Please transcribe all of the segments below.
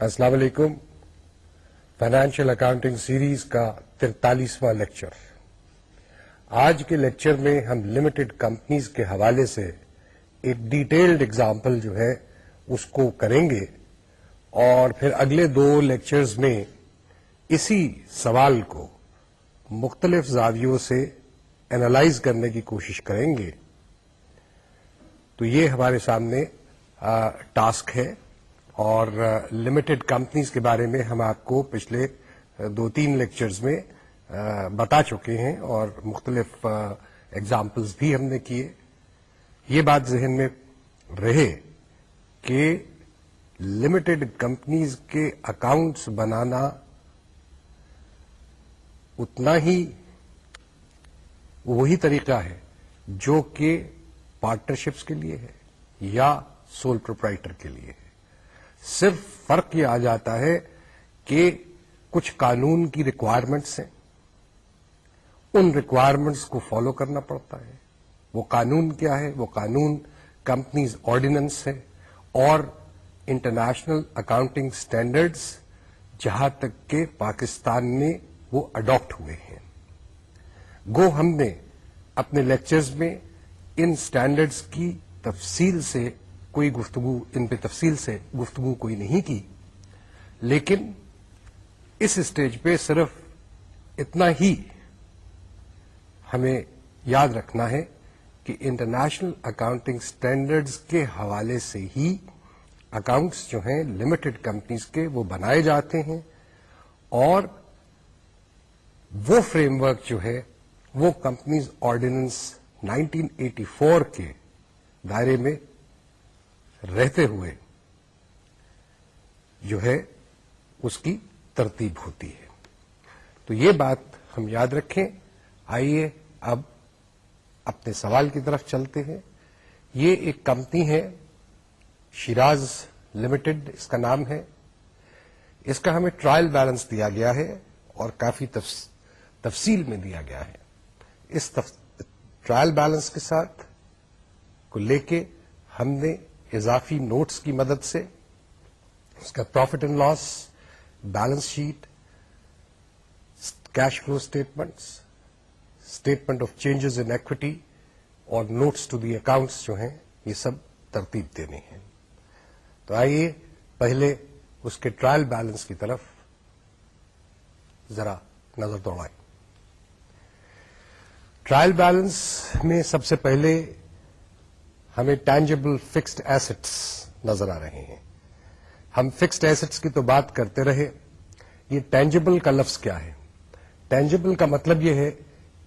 السلام علیکم۔ Financial accounting series کا ترتالیسواں لیکچر آج کے لیکچر میں ہم لمیٹڈ کمپنیز کے حوالے سے ایک ڈیٹیلڈ اگزامپل جو ہے اس کو کریں گے۔ اور پھر اگلے دو لیکچرز میں اسی سوال کو مختلف زاویوں سے اینالائز کرنے کی کوشش کریں گے۔ تو یہ ہمارے سامنے ٹاسک ہے۔ اور لمیٹڈ کمپنیز کے بارے میں ہم آپ کو پچھلے دو تین لیکچرز میں بتا چکے ہیں اور مختلف ایگزامپلس بھی ہم نے کیے۔ یہ بات ذہن میں رہے کہ لمیٹڈ کمپنیز کے اکاؤنٹس بنانا اتنا ہی وہی طریقہ ہے جو کہ پارٹنرشپس کے لیے ہے یا سول پروپرائٹر کے لیے۔ ہے صرف فرق یہ آ جاتا ہے کہ کچھ قانون کی ریکوائرمنٹس ہیں۔ ان ریکوائرمنٹس کو فالو کرنا پڑتا ہے۔ وہ قانون کیا ہے؟ وہ قانون کمپنیز آرڈیننس ہے اور انٹرنیشنل اکاؤنٹنگ اسٹینڈرڈس جہاں تک کہ پاکستان میں وہ اڈاپٹ ہوئے ہیں۔ گو، ہم نے اپنے لیکچرز میں ان اسٹینڈرڈس کی تفصیل سے کوئی گفتگو، ان پہ تفصیل سے گفتگو کوئی نہیں کی، لیکن اس اسٹیج پہ صرف اتنا ہی ہمیں یاد رکھنا ہے کہ انٹرنیشنل اکاؤنٹنگ اسٹینڈرڈز کے حوالے سے ہی اکاؤنٹس جو ہیں لمیٹڈ کمپنیز کے وہ بنائے جاتے ہیں اور وہ فریم ورک جو ہے وہ کمپنیز آرڈیننس 1984 کے دائرے میں رہتے ہوئے جو ہے اس کی ترتیب ہوتی ہے۔ تو یہ بات ہم یاد رکھیں۔ آئیے اب اپنے سوال کی طرف چلتے ہیں۔ یہ ایک کمپنی ہے، شیراز لمیٹڈ، اس کا نام ہے۔ اس کا ہمیں ٹرائل بیلنس دیا گیا ہے اور کافی تفصیل میں دیا گیا ہے۔ اس ٹرائل بیلنس کے ساتھ کو لے کے ہم نے اضافی نوٹس کی مدد سے، اس کا profit and loss balance sheet cash flow statements statement of changes in equity اور نوٹس ٹو دی اکاؤنٹس جو ہیں، یہ سب ترتیب دینے ہیں۔ تو آئیے پہلے اس کے ٹرائل بیلنس کی طرف ذرا نظر دوڑائیں۔ ٹرائل بیلنس میں سب سے پہلے ہمیں ٹینجیبل فکسڈ ایسٹس نظر آ رہے ہیں۔ ہم فکسڈ ایسٹس کی تو بات کرتے رہے۔ یہ ٹینجیبل کا لفظ کیا ہے؟ ٹینجیبل کا مطلب یہ ہے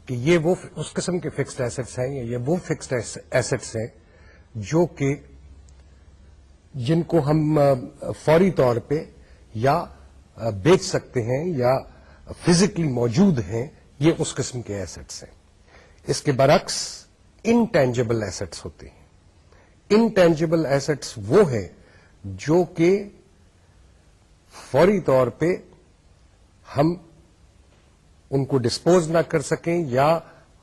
کہ یہ وہ اس قسم کے فکسڈ ایسٹس ہیں یا یہ وہ فکسڈ ایسٹس ہیں جو کہ جن کو ہم فوری طور پہ یا بیچ سکتے ہیں یا فزیکلی موجود ہیں، یہ اس قسم کے ایسٹس ہیں۔ اس کے برعکس انٹینجیبل ایسٹس ہوتے ہیں۔ انٹینجیبل ایسٹس وہ ہیں جو کہ فوری طور پہ ہم ان کو ڈسپوز نہ کر سکیں یا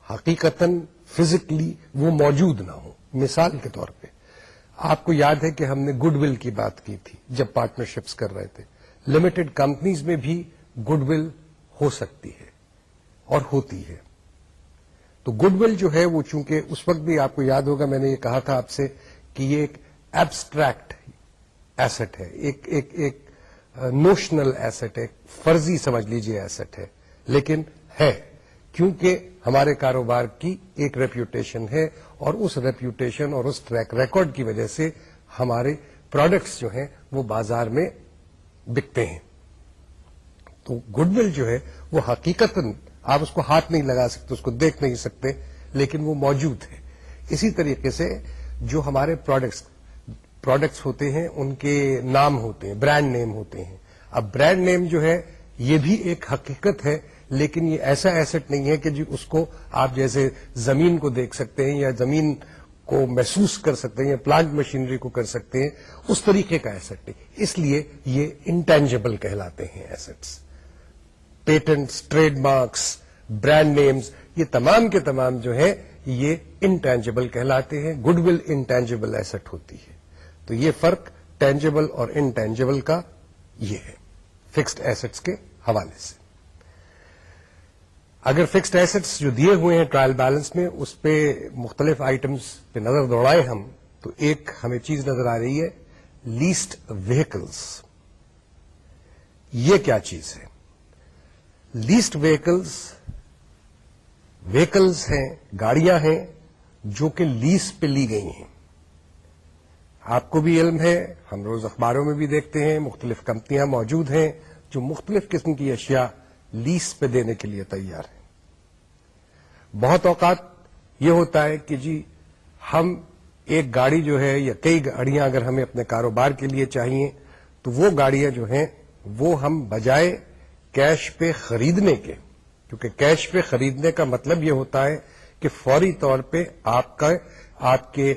حقیقت فزیکلی وہ موجود نہ ہو مثال کے طور پہ، آپ کو یاد ہے کہ ہم نے گڈ ول کی بات کی تھی جب پارٹنرشپس کر رہے تھے۔ لمیٹڈ کمپنیز میں بھی گڈ ول ہو سکتی ہے اور ہوتی ہے۔ تو گڈ ول جو ہے وہ چونکہ اس وقت بھی آپ کو یاد ہوگا، میں نے یہ کہا تھا آپ سے کہ یہ ایک ایبسٹریکٹ ایسٹ ہے، ایک ایک ایک نوشنل ایسٹ ہے فرضی سمجھ لیجیے ایسٹ ہے، لیکن ہے، کیونکہ ہمارے کاروبار کی ایک ریپوٹیشن ہے اور اس ریپوٹیشن اور اس ٹریک ریکارڈ کی وجہ سے ہمارے پروڈکٹس جو ہیں وہ بازار میں بکتے ہیں۔ تو گڈ ول جو ہے وہ حقیقت آپ اس کو ہاتھ نہیں لگا سکتے، اس کو دیکھ نہیں سکتے، لیکن وہ موجود ہے۔ اسی طریقے سے جو ہمارے پروڈکٹس پروڈکٹس ہوتے ہیں، ان کے نام ہوتے ہیں برانڈ نیم ہوتے ہیں۔ اب برانڈ نیم جو ہے، یہ بھی ایک حقیقت ہے، لیکن یہ ایسا ایسٹ نہیں ہے کہ جی اس کو آپ جیسے زمین کو دیکھ سکتے ہیں یا زمین کو محسوس کر سکتے ہیں یا پلانٹ مشینری کو کر سکتے ہیں، اس طریقے کا ایسٹ نہیں اس لیے یہ انٹینجیبل کہلاتے ہیں assets patents trademarks brand names یہ تمام کے تمام جو ہیں یہ انٹینجیبل کہلاتے ہیں گڈ ول انٹینجیبل ایسٹ ہوتی ہے۔ تو یہ فرق ٹینجیبل اور انٹینجیبل کا یہ ہے فکسڈ ایسٹس کے حوالے سے۔ اگر فکسڈ ایسٹس جو دیے ہوئے ہیں ٹرائل بیلنس میں، اس پہ مختلف آئٹمس پہ نظر دوڑائیں ہم، تو ایک ہمیں چیز نظر آ رہی ہے لیسٹ وہیکلس یہ کیا چیز ہے؟ لیسٹ وہیکلس وہیکلس ہیں، گاڑیاں ہیں جو کہ لیس پہ لی گئی ہیں۔ آپ کو بھی علم ہے، ہم روز اخباروں میں بھی دیکھتے ہیں، مختلف کمپنیاں موجود ہیں جو مختلف قسم کی اشیاء لیس پہ دینے کے لیے تیار ہیں۔ بہت اوقات یہ ہوتا ہے کہ جی ہم ایک گاڑی جو ہے یا کئی گاڑیاں اگر ہمیں اپنے کاروبار کے لیے چاہیے، تو وہ گاڑیاں جو ہیں وہ ہم بجائے کیش پہ خریدنے کے کیونکہ کیش پہ خریدنے کا مطلب یہ ہوتا ہے کہ فوری طور پہ آپ کا، آپ کے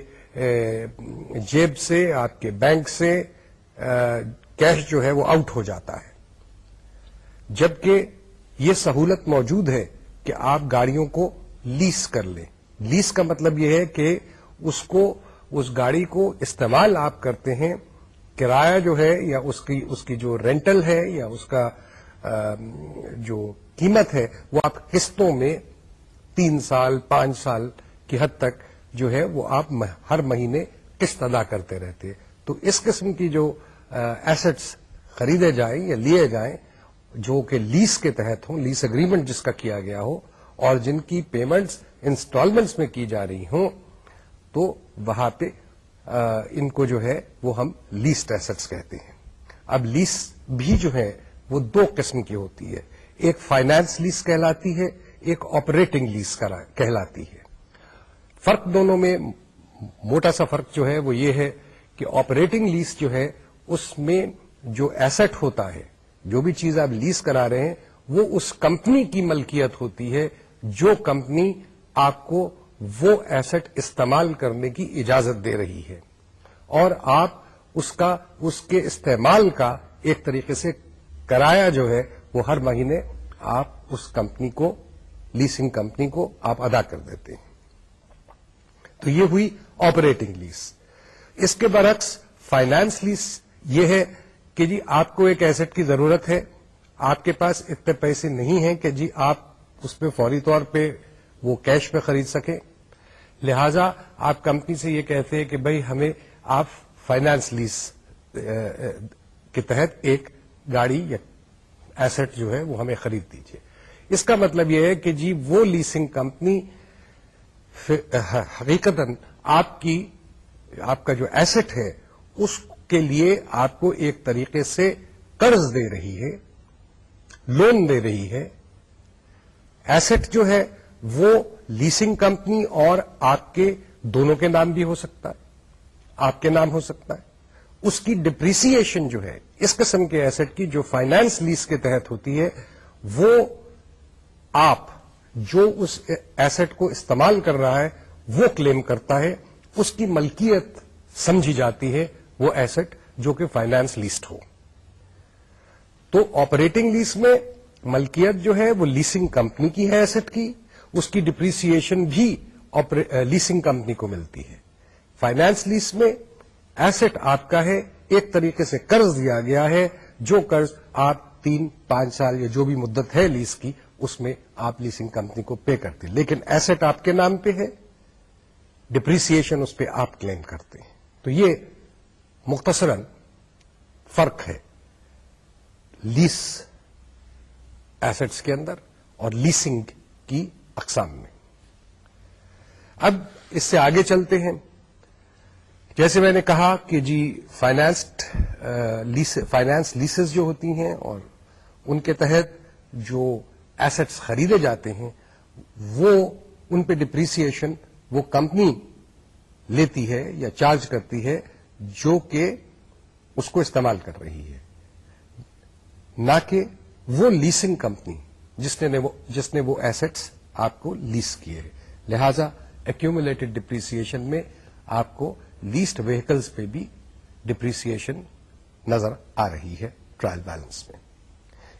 جیب سے، آپ کے بینک سے کیش جو ہے وہ آؤٹ ہو جاتا ہے۔ جبکہ یہ سہولت موجود ہے کہ آپ گاڑیوں کو لیس کر لیں۔ لیس کا مطلب یہ ہے کہ اس کو، اس گاڑی کو استعمال آپ کرتے ہیں، کرایہ جو ہے یا اس کی اس کی جو رینٹل ہے یا اس کا جو قیمت ہے وہ آپ قسطوں میں تین سال، پانچ سال کی حد تک جو ہے وہ آپ ہر مہینے قسط ادا کرتے رہتے تو اس قسم کی جو ایسٹس خریدے جائیں یا لیے جائیں، جو کہ لیس کے تحت ہوں لیس اگریمنٹ جس کا کیا گیا ہو، اور جن کی پیمنٹس انسٹالمنٹس میں کی جا رہی ہوں، تو وہاں پہ ان کو جو ہے وہ ہم لیسٹ ایسٹس کہتے ہیں۔ اب لیس بھی جو ہے وہ دو قسم کی ہوتی ہے۔ ایک فائنانس لیس کہلاتی ہے، ایک آپریٹنگ لیس کہلاتی ہے۔ فرق دونوں میں موٹا سا فرق جو ہے وہ یہ ہے کہ آپریٹنگ لیس جو ہے، اس میں جو ایسٹ ہوتا ہے، جو بھی چیز آپ لیس کرا رہے ہیں، وہ اس کمپنی کی ملکیت ہوتی ہے، جو کمپنی آپ کو وہ ایسٹ استعمال کرنے کی اجازت دے رہی ہے۔ اور آپ اس کا، اس کے استعمال کا ایک طریقے سے کرایہ جو ہے وہ ہر مہینے آپ اس کمپنی کو لیسنگ کمپنی کو آپ ادا کر دیتے ہیں۔ تو یہ ہوئی آپریٹنگ لیس اس کے برعکس فائنانس لیس یہ ہے کہ جی آپ کو ایک ایسٹ کی ضرورت ہے، آپ کے پاس اتنے پیسے نہیں ہیں کہ جی آپ اس پہ فوری طور پہ وہ کیش پہ خرید سکیں۔ لہذا آپ کمپنی سے یہ کہتے ہیں کہ بھائی ہمیں آپ فائنانس لیس کے تحت ایک گاڑی یا ایسٹ جو ہے وہ ہمیں خرید دیجیے اس کا مطلب یہ ہے کہ جی وہ لیسنگ کمپنی حقیقت آپ کی آپ کا جو ایسٹ ہے، اس کے لیے آپ کو ایک طریقے سے قرض دے رہی ہے لون دے رہی ہے۔ ایسٹ جو ہے وہ لیسنگ کمپنی اور آپ کے دونوں کے نام بھی ہو سکتا ہے۔ آپ کے نام ہو سکتا ہے۔ اس کی ڈپریسیشن جو ہے، اس قسم کے ایسٹ کی جو فائنانس لیس کے تحت ہوتی ہے، وہ آپ جو اس ایسٹ کو استعمال کر رہا ہے، وہ کلیم کرتا ہے، اس کی ملکیت سمجھی جاتی ہے، وہ ایسٹ جو کہ فائنانس لیسٹ ہو۔ تو آپریٹنگ لیس میں ملکیت جو ہے، وہ لیسنگ کمپنی کی ہے ایسٹ کی، اس کی ڈپریسیشن بھی لیسنگ کمپنی کو ملتی ہے۔ فائنانس لیس میں ایسٹ آپ کا ہے، ایک طریقے سے قرض دیا گیا ہے، جو قرض آپ تین، پانچ سال یا جو بھی مدت ہے لیس کی، اس میں آپ لیسنگ کمپنی کو پے کرتے لیکن ایسٹ آپ کے نام پہ ہے ڈپریسیشن اس پہ آپ کلیم کرتے ہیں۔ تو یہ مختصراً فرق ہے لیس ایسٹس کے اندر اور لیسنگ کی اقسام میں۔ اب اس سے آگے چلتے ہیں۔ جیسے میں نے کہا کہ جی فائنانس فائنانس لیسز جو ہوتی ہیں اور ان کے تحت جو ایسٹس خریدے جاتے ہیں، وہ ان پہ ڈپریسیشن وہ کمپنی لیتی ہے یا چارج کرتی ہے جو کہ اس کو استعمال کر رہی ہے۔ نہ کہ وہ لیسنگ کمپنی جس نے وہ، جس نے وہ ایسٹس آپ کو لیس کیے لہذا ایکومولیٹڈ ڈپریسن میں آپ کو لیسٹ وہیکلس پہ بھی ڈپریسن نظر آ رہی ہے ٹرائل بیلنس میں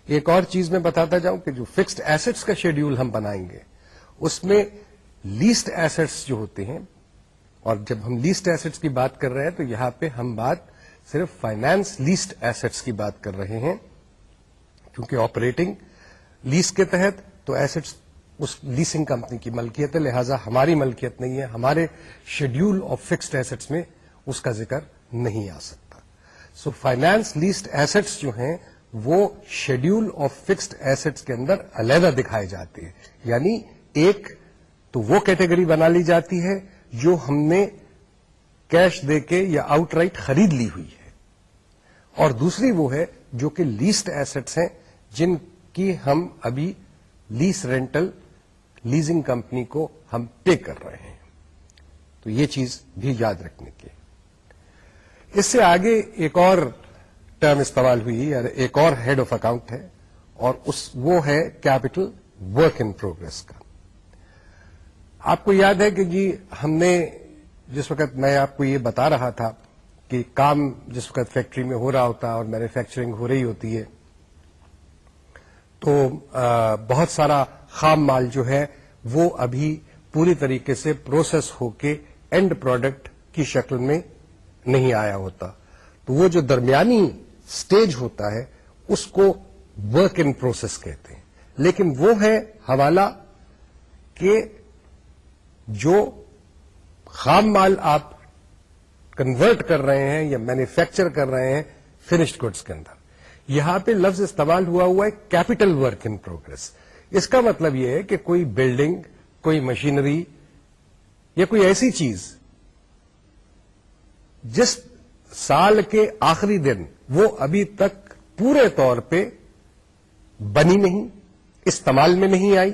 ایک اور چیز میں بتاتا جاؤں کہ جو فکسڈ ایسٹس کا شیڈیول ہم بنائیں گے اس میں لیسٹ ایسٹس جو ہوتے ہیں اور جب ہم لیسٹ ایسٹس کی بات کر رہے ہیں تو یہاں پہ ہم بات صرف فائنانس لیسڈ ایسٹس کی بات کر رہے ہیں کیونکہ آپریٹنگ لیس کے تحت تو ایسٹس اس لیسنگ کمپنی کی ملکیت ہے، لہذا ہماری ملکیت نہیں ہے، ہمارے شیڈیول آف فکسڈ ایسٹس میں اس کا ذکر نہیں آ سکتا۔ سو فائنانس لیسڈ ایسٹس جو ہیں، وہ شیڈیول آف فکسڈ ایسٹس کے اندر علیحدہ دکھائے جاتے ہیں یعنی ایک تو وہ کیٹیگری بنا لی جاتی ہے جو ہم نے کیش دے کے یا آؤٹ رائٹ خرید لی ہوئی ہے۔ اور دوسری وہ ہے جو کہ لیسٹ ایسٹس ہیں، جن کی ہم ابھی لیس رینٹل لیزنگ کمپنی کو ہم پے کر رہے ہیں۔ تو یہ چیز بھی یاد رکھنے کی اس سے آگے ایک اور ٹرم استعمال ہوئی یا ایک اور ہیڈ آف اکاؤنٹ ہے، اور اس وہ ہے کیپٹل ورک ان پروگرس کا۔ آپ کو یاد ہے کہ جی ہم نے جس وقت میں آپ کو یہ بتا رہا تھا کہ کام جس وقت فیکٹری میں ہو رہا ہوتا اور مینوفیکچرنگ ہو رہی ہوتی ہے، تو بہت سارا خام مال جو ہے وہ ابھی پوری طریقے سے پروسیس ہو کے اینڈ پروڈکٹ کی شکل میں نہیں آیا ہوتا۔ تو وہ جو درمیانی سٹیج ہوتا ہے، اس کو ورک ان پروسیس کہتے ہیں۔ لیکن وہ ہے حوالہ کہ جو خام مال آپ کنورٹ کر رہے ہیں یا مینوفیکچر کر رہے ہیں فنشڈ گڈس کے اندر۔ یہاں پہ لفظ استعمال ہوا ہوا ہے کیپٹل ورک ان پروگرس اس کا مطلب یہ ہے کہ کوئی بلڈنگ، کوئی مشینری یا کوئی ایسی چیز جس سال کے آخری دن وہ ابھی تک پورے طور پہ بنی نہیں، استعمال میں نہیں آئی،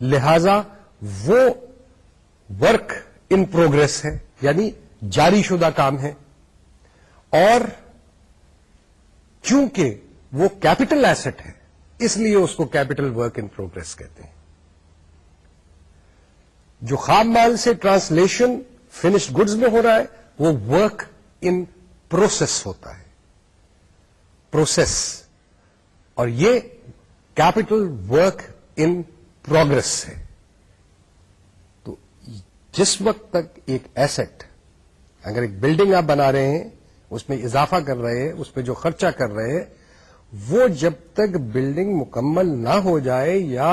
لہذا وہ ورک ان پروگرس ہے یعنی جاری شدہ کام ہے۔ اور چونکہ وہ کیپٹل ایسٹ ہے اس لیے اس کو کیپٹل ورک ان پروگرس کہتے ہیں۔ جو خام مال سے ٹرانسلیشن فنشڈ گڈز میں ہو رہا ہے، وہ ورک ان پروسیس ہوتا ہے۔ پروسیس اور یہ کیپٹل ورک ان پروگرس ہے۔ تو جس وقت تک ایک ایسٹ اگر ایک بلڈنگ آپ بنا رہے ہیں، اس میں اضافہ کر رہے ہیں، اس پہ جو خرچہ کر رہے ہیں وہ جب تک بلڈنگ مکمل نہ ہو جائے یا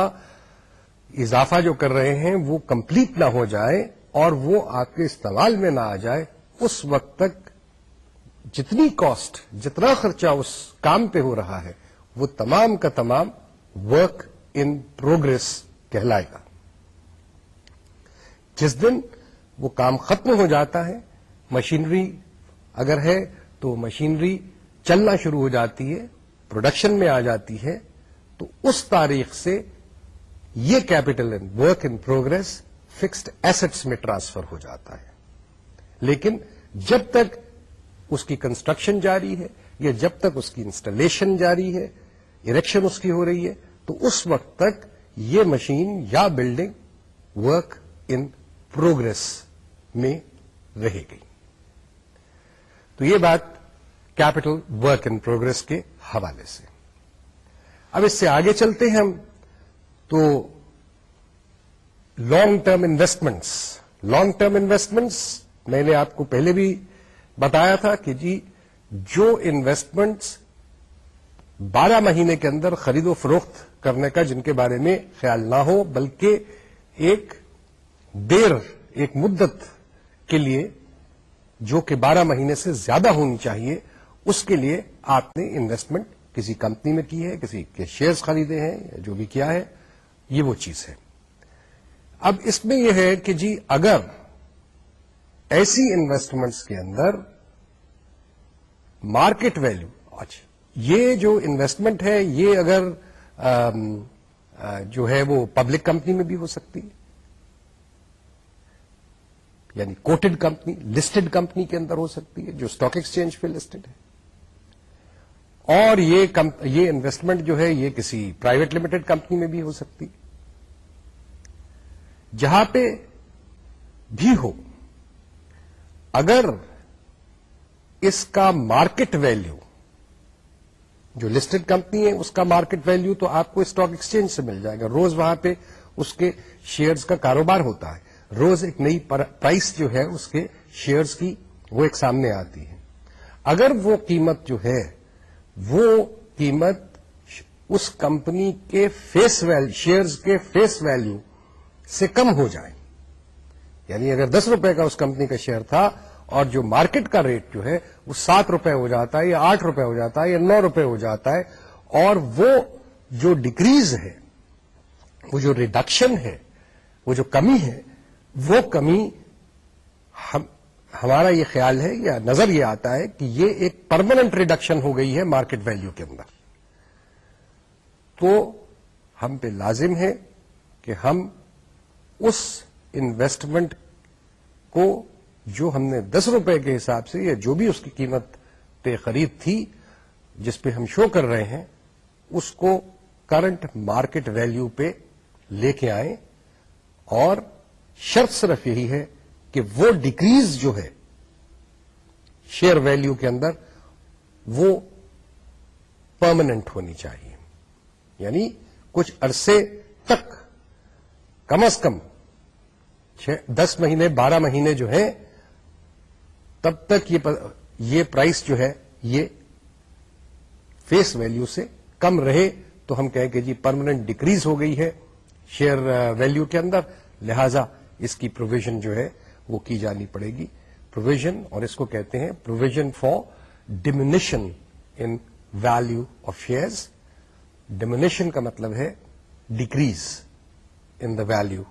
اضافہ جو کر رہے ہیں وہ کمپلیٹ نہ ہو جائے اور وہ آپ کے استعمال میں نہ آ جائے، اس وقت تک جتنی کاسٹ جتنا خرچہ اس کام پہ ہو رہا ہے، وہ تمام کا تمام ورک ان پروگرس کہلائے گا۔ جس دن وہ کام ختم ہو جاتا ہے مشینری اگر ہے تو مشینری چلنا شروع ہو جاتی ہے پروڈکشن میں آ جاتی ہے، تو اس تاریخ سے یہ capital in work in progress fixed assets میں ٹرانسفر ہو جاتا ہے۔ لیکن جب تک اس کی کنسٹرکشن جاری ہے یا جب تک اس کی انسٹالیشن جاری ہے اریکشن اس کی ہو رہی ہے، تو اس وقت تک یہ مشین یا بلڈنگ ورک ان پروگرس میں رہے گی۔ تو یہ بات کیپٹل ورک ان پروگرس کے حوالے سے۔ اب اس سے آگے چلتے ہیں ہم۔ تو long term investments long term investments میں نے آپ کو پہلے بھی بتایا تھا کہ جی جو انویسٹمنٹس بارہ مہینے کے اندر خرید و فروخت کرنے کا، جن کے بارے میں خیال نہ ہو، بلکہ ایک دیر، ایک مدت کے لیے، جو کہ بارہ مہینے سے زیادہ ہونی چاہیے اس کے لیے آپ نے انویسٹمنٹ کسی کمپنی میں کی ہے، کسی کے شیئرز خریدے ہیں، یا جو بھی کیا ہے، یہ وہ چیز ہے۔ اب اس میں یہ ہے کہ جی اگر ایسی انویسٹمنٹس کے اندر مارکیٹ ویلو اچھا یہ جو انویسٹمنٹ ہے، یہ اگر جو ہے وہ پبلک کمپنی میں بھی ہو سکتی ہے یعنی کوٹڈ کمپنی لسٹڈ کمپنی کے اندر ہو سکتی ہے، جو اسٹاک ایکسچینج پہ لسٹڈ ہے۔ اور یہ یہ انویسٹمنٹ جو ہے یہ کسی پرائیویٹ لمیٹڈ کمپنی میں بھی ہو سکتی۔ جہاں پہ بھی ہو، اگر اس کا مارکیٹ ویلیو جو لسٹڈ کمپنی ہے، اس کا مارکیٹ ویلیو تو آپ کو اسٹاک ایکسچینج سے مل جائے گا۔ روز وہاں پہ اس کے شیئرز کا کاروبار ہوتا ہے۔ روز ایک نئی پرائس جو ہے، اس کے شیئرز کی وہ ایک سامنے آتی ہے۔ اگر وہ قیمت جو ہے وہ قیمت اس کمپنی کے فیس ویل شیئرز کے فیس ویلو سے کم ہو جائے۔ یعنی اگر دس روپے کا اس کمپنی کا شیئر تھا اور جو مارکیٹ کا ریٹ جو ہے وہ سات روپے ہو جاتا ہے یا آٹھ روپے ہو جاتا ہے یا نو روپے ہو جاتا ہے اور وہ جو ڈکریز ہے، وہ جو ریڈکشن ہے، وہ جو کمی ہے، وہ کمی ہمارا یہ خیال ہے یا نظر یہ آتا ہے کہ یہ ایک پرماننٹ ریڈکشن ہو گئی ہے مارکیٹ ویلیو کے اندر۔ تو ہم پہ لازم ہے کہ ہم اس انویسٹمنٹ کو جو ہم نے دس روپے کے حساب سے یا جو بھی اس کی قیمت پہ خرید تھی، جس پہ ہم شو کر رہے ہیں، اس کو کرنٹ مارکیٹ ویلیو پہ لے کے آئیں۔ اور شرط صرف یہی ہے کہ وہ ڈیکریز جو ہے شیئر ویلیو کے اندر وہ پرماننٹ ہونی چاہیے۔ یعنی کچھ عرصے تک، کم از کم دس مہینے، بارہ مہینے جو ہیں، تب تک یہ پرائس جو ہے، یہ فیس ویلیو سے کم رہے تو ہم کہیں کہ جی پرماننٹ ڈکریز ہو گئی ہے شیئر ویلیو uh, کے اندر، لہذا اس کی پروویژن جو ہے وہ کی جانی پڑے گی پروویژن اور اس کو کہتے ہیں provision for diminution in value of shares diminution کا مطلب ہے decrease in the value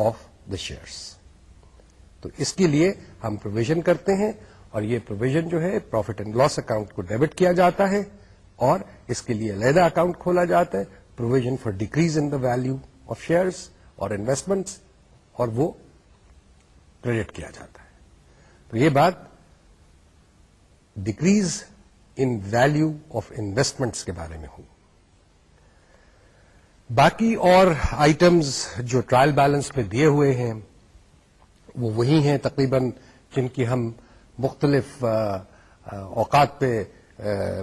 of the shares تو اس کے لیے ہم پروویژن کرتے ہیں اور یہ پروویژن جو ہے پروفٹ اینڈ لاس اکاؤنٹ کو ڈیبٹ کیا جاتا ہے اور اس کے لیے علیحدہ اکاؤنٹ کھولا جاتا ہے provision for decrease in the value of shares اور انویسٹمنٹس اور وہ کریڈٹ کیا جاتا ہے۔ تو یہ بات decrease in value of investments کے بارے میں ہوئی۔ باقی اور آئٹمز جو ٹرائل بیلنس میں دیے ہوئے ہیں، وہ وہی ہیں تقریباً جن کی ہم مختلف اوقات پہ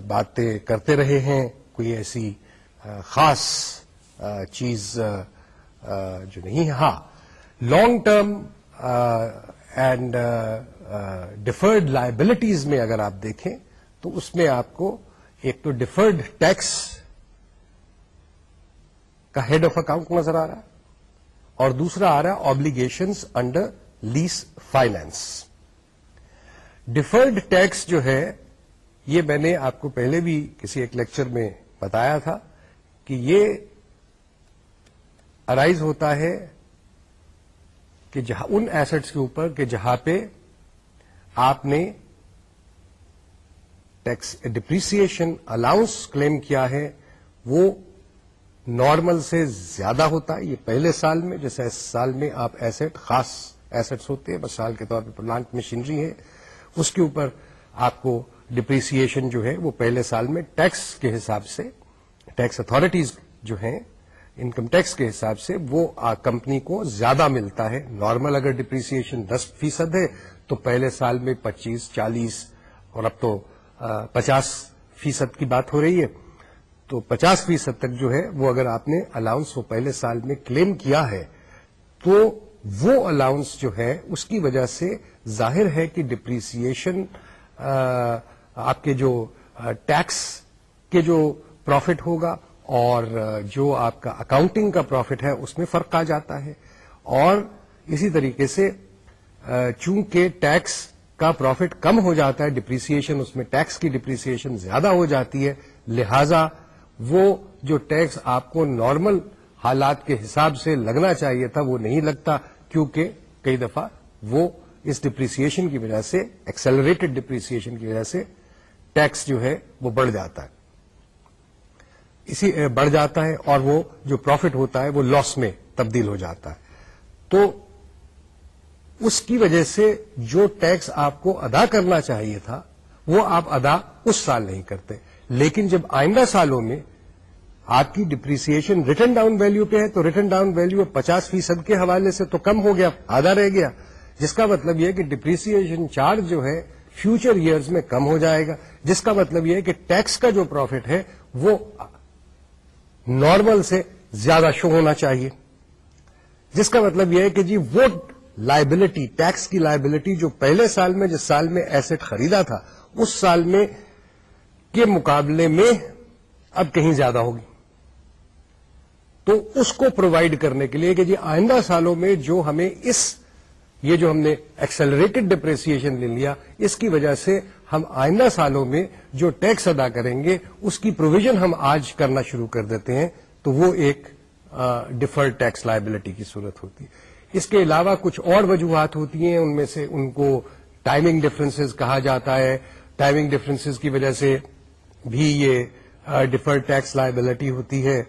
باتیں کرتے رہے ہیں۔ کوئی ایسی خاص چیز جو نہیں ہے۔ ہاں long term and deferred liabilities میں اگر آپ دیکھیں، تو اس میں آپ کو ایک تو ڈیفرڈ ٹیکس کا ہیڈ آف اکاؤنٹ نظر آ رہا ہے، اور دوسرا آ رہا ہے obligations under lease finance deferred tax جو ہے، یہ میں نے آپ کو پہلے بھی کسی ایک لیکچر میں بتایا تھا کہ یہ ارائیز ہوتا ہے کہ جہاں ان ایسٹس کے اوپر کہ جہاں پہ آپ نے ٹیکس ڈپریسن الاؤنس کلیم کیا ہے، وہ نارمل سے زیادہ ہوتا ہے۔ یہ پہلے سال میں، جیسے اس سال میں آپ ایسٹ خاص ایسٹس ہوتے ہیں، مثال کے طور پہ پلانٹ مشینری ہے، اس کے اوپر آپ کو ڈپریسن جو ہے، وہ پہلے سال میں ٹیکس کے حساب سے ٹیکس اتارٹیز جو ہیں انکم ٹیکس کے حساب سے وہ کمپنی کو زیادہ ملتا ہے. نارمل اگر ڈپریسن دس فیصد ہے، تو پہلے سال میں پچیس، چالیس اور اب تو پچاس فیصد کی بات ہو رہی ہے. تو پچاس فیصد تک جو ہے، وہ اگر آپ نے الاؤنس وہ پہلے سال میں کلیم کیا ہے، تو وہ الاؤنس جو ہے، اس کی وجہ سے ظاہر ہے کہ ڈپریسن آپ کے جو ٹیکس کے جو پروفٹ ہوگا اور جو آپ کا اکاؤنٹنگ کا پروفٹ ہے، اس میں فرق آ جاتا ہے۔ اور اسی طریقے سے چونکہ ٹیکس کا پروفٹ کم ہو جاتا ہے ڈپریسن اس میں ٹیکس کی ڈپریسن زیادہ ہو جاتی ہے، لہذا وہ جو ٹیکس آپ کو نارمل حالات کے حساب سے لگنا چاہیے تھا، وہ نہیں لگتا، کیونکہ کئی دفعہ وہ اس ڈپریسن کی وجہ سے ایکسلریٹڈ ڈپریسن کی وجہ سے ٹیکس جو ہے وہ بڑھ جاتا ہے۔ اسی بڑھ جاتا ہے اور وہ جو پروفٹ ہوتا ہے وہ لاس میں تبدیل ہو جاتا ہے۔ تو اس کی وجہ سے جو ٹیکس آپ کو ادا کرنا چاہیے تھا، وہ آپ ادا اس سال نہیں کرتے۔ لیکن جب آئندہ سالوں میں آپ کی ڈپریسن ریٹرن ڈاؤن ویلو پہ ہے، تو ریٹرن ڈاؤن ویلو پچاس فیصد کے حوالے سے تو کم ہو گیا، آدھا رہ گیا۔ جس کا مطلب یہ کہ ڈپریسن چارج جو ہے فیوچر ایئرز میں کم ہو جائے گا۔ جس کا مطلب یہ ہے کہ ٹیکس کا جو پروفٹ ہے، وہ نارمل سے زیادہ شو ہونا چاہیے۔ جس کا مطلب یہ ہے کہ جی وہ لائبلٹی ٹیکس کی لائبلٹی جو پہلے سال میں، جس سال میں ایسٹ خریدا تھا، اس سال میں کے مقابلے میں اب کہیں زیادہ ہوگی۔ تو اس کو پرووائڈ کرنے کے لیے کہ جی آئندہ سالوں میں جو ہمیں اس یہ جو ہم نے ایکسلریٹڈ ڈپریسیشن لے لیا، اس کی وجہ سے ہم آئندہ سالوں میں جو ٹیکس ادا کریں گے، اس کی پروویژن ہم آج کرنا شروع کر دیتے ہیں، تو وہ ایک ڈیفرڈ ٹیکس لائبلٹی کی صورت ہوتی ہے۔ اس کے علاوہ کچھ اور وجوہات ہوتی ہیں، ان میں سے ان کو ٹائمنگ ڈفرینسز کہا جاتا ہے۔ ٹائمنگ ڈفرینسز کی وجہ سے بھی یہ ڈیفرڈ ٹیکس لائبلٹی ہوتی ہے۔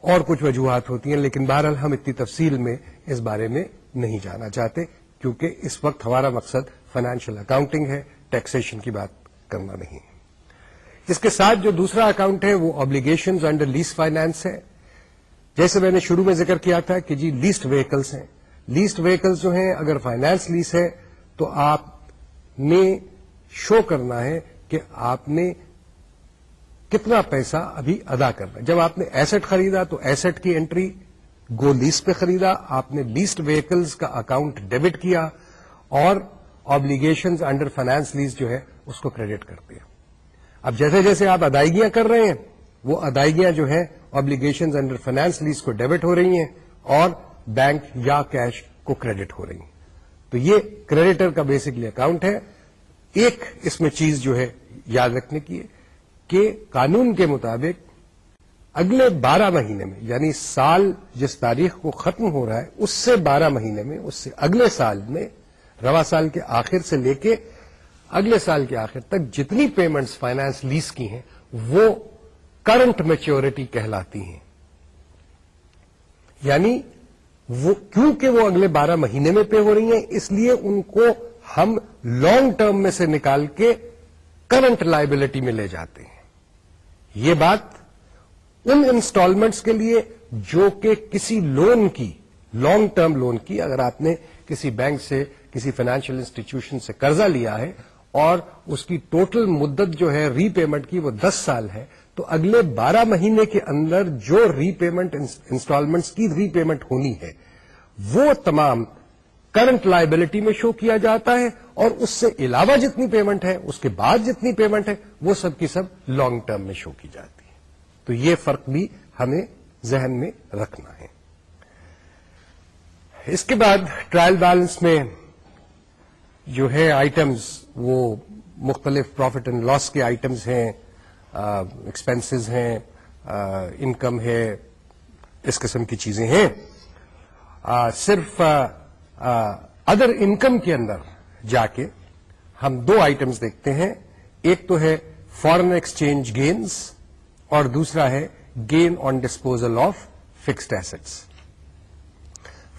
اور کچھ وجوہات ہوتی ہیں، لیکن بہرحال ہم اتنی تفصیل میں اس بارے میں نہیں جانا چاہتے۔ کیونکہ اس وقت ہمارا مقصد فائنینشیل اکاؤنٹنگ ہے ٹیکسیشن کی بات کرنا نہیں۔ اس کے ساتھ جو دوسرا اکاؤنٹ ہے، وہ آبلیگیشن انڈر لیس فائنانس ہے۔ جیسے میں نے شروع میں ذکر کیا تھا کہ جی لیسٹ وہیکلس ہیں۔ لیسٹ وہیکلس جو ہیں، اگر فائنانس لیس ہے تو آپ نے شو کرنا ہے کہ آپ نے کتنا پیسہ ابھی ادا کرنا ہے۔ جب آپ نے ایسٹ خریدا تو ایسٹ کی انٹری گو لیس پہ خریدا، آپ نے لیسٹ وہیکلس کا اکاؤنٹ ڈیبٹ کیا اور آبلیگیشن انڈر فائنانس لیز جو ہے، اس کو کریڈٹ کرتے ہیں اب جیسے جیسے آپ ادائیگیاں کر رہے ہیں، وہ ادائیگیاں جو ہیں آبلیگیشن انڈر فائنانس لیز کو ڈیبٹ ہو رہی ہیں اور بینک یا کیش کو کریڈٹ ہو رہی ہیں۔ تو یہ کریڈیٹر کا بیسکلی اکاؤنٹ ہے۔ ایک اس میں چیز جو ہے، یاد رکھنے کی ہے کہ قانون کے مطابق اگلے بارہ مہینے میں یعنی سال جس تاریخ کو ختم ہو رہا ہے، اس سے بارہ مہینے میں، اس سے اگلے سال میں روا سال کے آخر سے لے کے اگلے سال کے آخر تک جتنی پیمنٹس فائنانس لیز کی ہیں، وہ کرنٹ میچیورٹی کہلاتی ہیں۔ یعنی وہ، کیونکہ وہ اگلے بارہ مہینے میں پے ہو رہی ہیں، اس لیے ان کو ہم لانگ ٹرم میں سے نکال کے کرنٹ لائبلٹی میں لے جاتے ہیں۔ یہ بات ان انسٹالمنٹس کے لیے جو کہ کسی لون کی لانگ ٹرم لون کی، اگر آپ نے کسی بینک سے، کسی فائنینشیل انسٹیٹیوشن سے قرضہ لیا ہے اور اس کی ٹوٹل مدت جو ہے ری پیمنٹ کی وہ دس سال ہے، تو اگلے بارہ مہینے کے اندر جو ری پیمنٹ انسٹالمنٹس کی ری پیمنٹ ہونی ہے، وہ تمام کرنٹ لائبلٹی میں شو کیا جاتا ہے اور اس سے علاوہ جتنی پیمنٹ ہے، اس کے بعد جتنی پیمنٹ ہے، وہ سب کی سب لانگ ٹرم میں شو کی جاتی ہے۔ تو یہ فرق بھی ہمیں ذہن میں رکھنا ہے۔ اس کے بعد ٹرائل بیلنس میں جو ہے آئٹمز، وہ مختلف پروفٹ اینڈ لاس کے آئٹمز ہیں ایکسپینسز ہیں انکم ہے، اس قسم کی چیزیں ہیں۔ صرف ادر انکم کے اندر جا کے ہم دو آئٹمز دیکھتے ہیں۔ ایک تو ہے فارن ایکسچینج گینز اور دوسرا ہے gain on disposal of fixed assets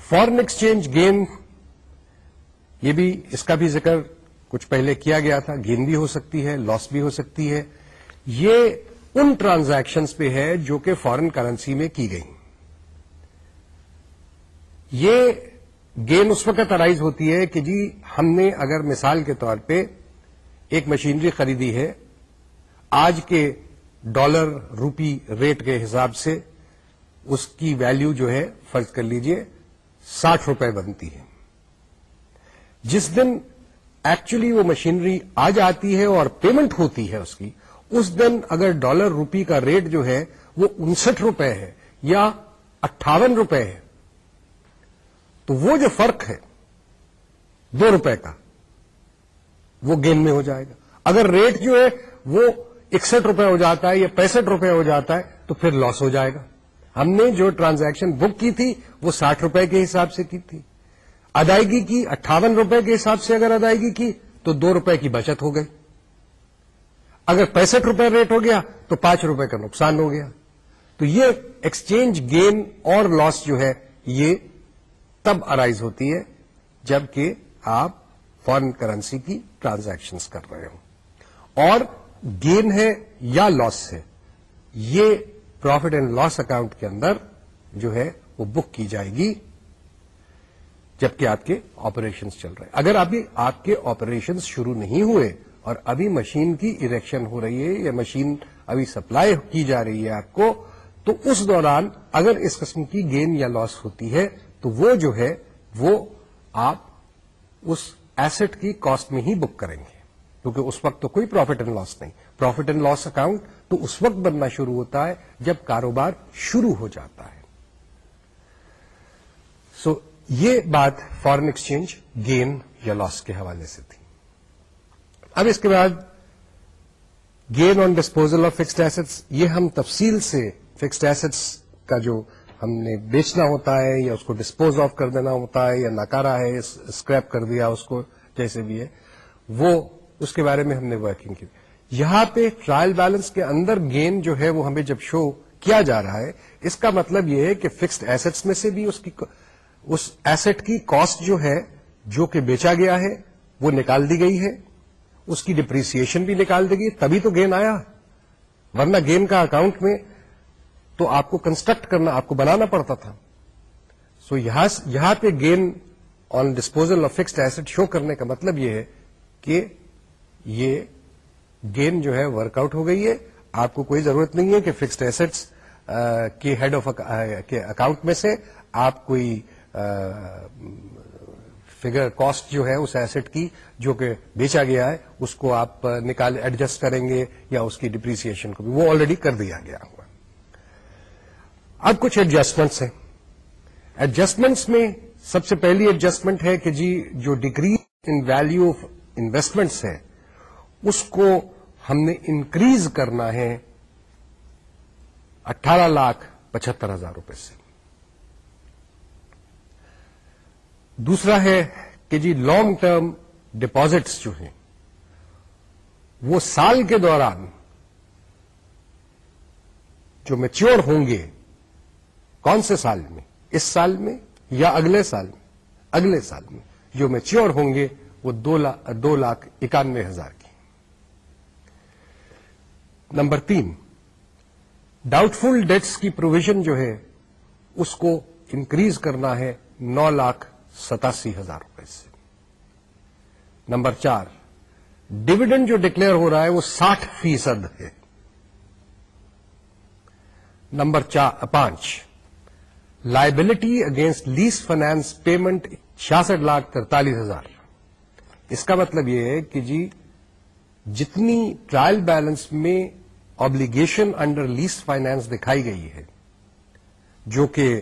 foreign exchange gain یہ بھی، اس کا بھی ذکر کچھ پہلے کیا گیا تھا گین بھی ہو سکتی ہے لاس بھی ہو سکتی ہے۔ یہ ان ٹرانزیکشنز پہ ہے جو کہ فارن کرنسی میں کی گئی۔ یہ گین اس وقت ارائیز ہوتی ہے کہ جی ہم نے اگر مثال کے طور پہ ایک مشینری خریدی ہے، آج کے ڈالر روپی ریٹ کے حساب سے اس کی ویلیو جو ہے فرض کر لیجیے ساٹھ روپے بنتی ہے۔ جس دن ایکچولی وہ مشینری آ جاتی ہے اور پیمنٹ ہوتی ہے اس کی، اس دن اگر ڈالر روپی کا ریٹ جو ہے وہ انسٹھ روپے ہے یا اٹھاون روپے ہے، تو وہ جو فرق ہے دو روپے کا وہ گین میں ہو جائے گا۔ اگر ریٹ جو ہے وہ اکسٹھ روپے ہو جاتا ہے یا پینسٹھ روپے ہو جاتا ہے تو پھر لاس ہو جائے گا۔ ہم نے جو ٹرانزیکشن بک کی تھی وہ ساٹھ روپے کے حساب سے کی تھی۔ ادائیگی کی اٹھاون روپے کے حساب سے اگر ادائیگی کی تو دو روپے کی بچت ہو گئی۔ اگر پینسٹھ روپے ریٹ ہو گیا تو پانچ روپے کا نقصان ہو گیا۔ تو یہ ایکسچینج گین اور لاس جو ہے یہ تب ارائیز ہوتی ہے جبکہ آپ فارن کرنسی کی ٹرانزیکشن کر رہے ہوں۔ اور گین ہے یا لاس ہے، یہ پروفٹ اینڈ لاس اکاؤنٹ کے اندر جو ہے وہ بک کی جائے گی جبکہ آپ کے آپریشنس چل رہے ہیں۔ اگر ابھی آپ کے آپریشنس شروع نہیں ہوئے اور ابھی مشین کی اریکشن ہو رہی ہے یا مشین ابھی سپلائی کی جا رہی ہے آپ کو، تو اس دوران اگر اس قسم کی گین یا لاس ہوتی ہے، تو وہ جو ہے، وہ آپ اس ایسٹ کی کاسٹ میں ہی بک کریں گے۔ کیونکہ اس وقت تو کوئی پروفٹ اینڈ لاس نہیں۔ پروفٹ اینڈ لاس اکاؤنٹ تو اس وقت بننا شروع ہوتا ہے جب کاروبار شروع ہو جاتا ہے۔ سو so, یہ بات فارن ایکسچینج گین یا لاس کے حوالے سے تھی۔ اب اس کے بعد gain on disposal of fixed assets یہ ہم تفصیل سے فکسڈ ایسٹس کا جو ہم نے بیچنا ہوتا ہے یا اس کو ڈسپوز آف کر دینا ہوتا ہے یا نکارا ہے اسکریپ کر دیا اس کو جیسے بھی ہے وہ اس کے بارے میں ہم نے ورکنگ کی۔ یہاں پہ ٹرائل بیلنس کے اندر گین جو ہے وہ ہمیں جب شو کیا جا رہا ہے، اس کا مطلب یہ ہے کہ فکسڈ ایسٹس میں سے بھی اس کی اس ایسٹ کی کاسٹ جو ہے، جو کہ بیچا گیا ہے، وہ نکال دی گئی ہے۔ اس کی ڈپریسن بھی نکال دی گئی۔ تبھی تو گین آیا۔ ورنہ گین کا اکاؤنٹ میں تو آپ کو کنسٹرکٹ کرنا، آپ کو بنانا پڑتا تھا۔ سو so یہاں پہ gain on disposal of fixed asset show کرنے کا مطلب یہ ہے کہ یہ گین جو ہے ورک آؤٹ ہو گئی ہے۔ آپ کو کوئی ضرورت نہیں ہے کہ فکسڈ ایسٹس کے ہیڈ آف کے اکاؤنٹ میں سے آپ کوئی فگر کاسٹ جو ہے اس ایسٹ کی جو کہ بیچا گیا ہے، اس کو آپ نکال ایڈجسٹ کریں گے یا اس کی ڈپریسن کو بھی۔ وہ آلریڈی کر دیا گیا ہوا۔ اب کچھ ایڈجسٹمنٹس ہیں۔ ایڈجسٹمنٹس میں سب سے پہلی ایڈجسٹمنٹ ہے کہ جی جو degree in value of investments ہے اس کو ہم نے انکریز کرنا ہے اٹھارہ لاکھ پچہتر ہزار روپے سے۔ دوسرا ہے کہ جی لانگ ٹرم ڈپازٹس جو ہیں، وہ سال کے دوران جو میچور ہوں گے، کون سے سال میں؟ اس سال میں یا اگلے سال میں؟ اگلے سال میں جو میچور ہوں گے، وہ دو لاکھ اکانوے ہزار نمبر تین ڈاؤٹ فل ڈیٹس کی پروویژن جو ہے، اس کو انکریز کرنا ہے نو لاکھ ستاسی ہزار روپے سے۔ نمبر چار ڈویڈنڈ جو ڈکلیئر ہو رہا ہے، وہ ساٹھ فیصد ہے۔ نمبر پانچ liability against lease finance payment چھیاسٹھ لاکھ ترتالیس ہزار۔ اس کا مطلب یہ ہے کہ جی جتنی ٹرائل بیلنس میں آبلیگیشن انڈر لیز فائنانس دکھائی گئی ہے، جو کہ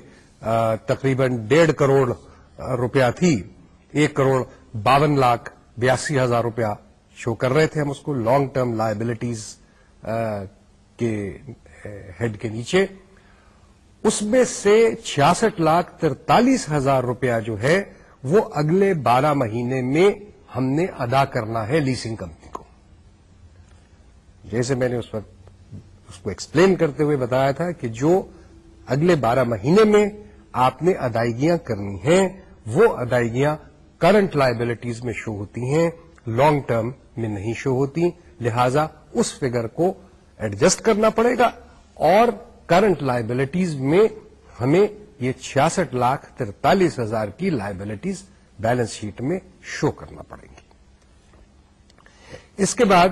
تقریباً ڈیڑھ کروڑ روپیہ تھی، ایک کروڑ باون لاکھ بیاسی ہزار روپیہ شو کر رہے تھے ہم اس کو لانگ ٹرم لائبلٹیز کے ہیڈ کے نیچے۔ اس میں سے چھیاسٹھ لاکھ ترتالیس ہزار روپیہ جو ہے، وہ اگلے بارہ مہینے میں ہم نے ادا کرنا ہے لیسنگ کمپنی جیسے میں نے اس وقت اس کو ایکسپلین کرتے ہوئے بتایا تھا کہ جو اگلے بارہ مہینے میں آپ نے ادائیگیاں کرنی ہیں، وہ ادائیگیاں کرنٹ لائبلٹیز میں شو ہوتی ہیں لانگ ٹرم میں نہیں شو ہوتی، لہذا اس فگر کو ایڈجسٹ کرنا پڑے گا۔ اور کرنٹ لائبلٹیز میں ہمیں یہ چھیاسٹھ لاکھ ترتالیس ہزار کی لائبلٹیز بیلنس شیٹ میں شو کرنا پڑیں گی۔ اس کے بعد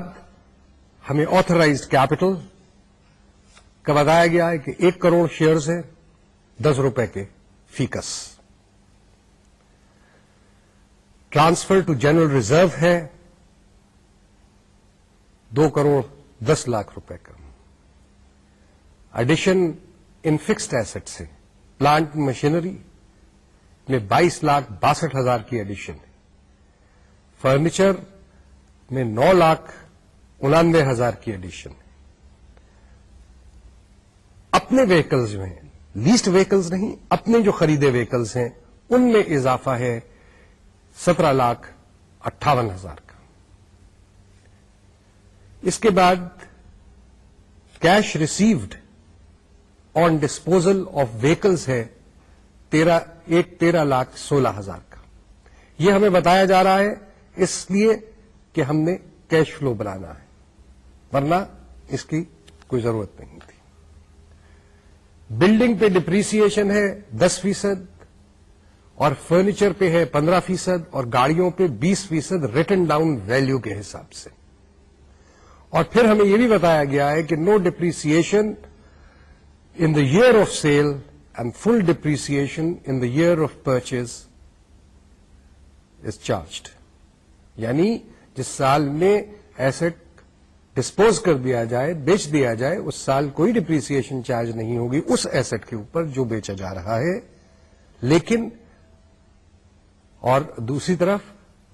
ہمیں آتھرائز کیپٹل کا بتایا گیا ہے کہ ایک کروڑ شیئرز ہیں، دس روپے کے فیکس۔ ٹرانسفر ٹو جنرل ریزرو ہے، دو کروڑ دس لاکھ روپے کا۔ ایڈیشن ان فکسڈ ایسٹ سے پلانٹ مشینری میں بائیس لاکھ باسٹھ ہزار کی ایڈیشن ہے۔ فرنیچر میں نو لاکھ انانوے ہزار کی ایڈیشن ہے۔ اپنے وہیکلز جو ہیں لیسٹ وہیکلز نہیں، اپنے جو خریدے وہیکلز ہیں، ان میں اضافہ ہے سترہ لاکھ اٹھاون ہزار کا۔ اس کے بعد cash received on disposal of vehicles ہے تیرہ، ایک تیرہ لاکھ سولہ ہزار کا۔ یہ ہمیں بتایا جا رہا ہے اس لیے کہ ہم نے کیش فلو بنانا ہے۔ ورنہ اس کی کوئی ضرورت نہیں تھی۔ بلڈنگ پہ ڈپریسن ہے دس فیصد اور فرنیچر پہ ہے پندرہ فیصد اور گاڑیوں پہ بیس فیصد ریٹن ڈاؤن ویلو کے حساب سے۔ اور پھر ہمیں یہ بھی بتایا گیا ہے کہ no depreciation in the year of sale and full depreciation in the year of purchase is charged یعنی جس سال میں ایسٹ ڈسپوز کر دیا جائے، بیچ دیا جائے، اس سال کوئی ڈپریسن چارج نہیں ہوگی اس ایسٹ کے اوپر جو بیچا جا رہا ہے۔ لیکن، اور دوسری طرف،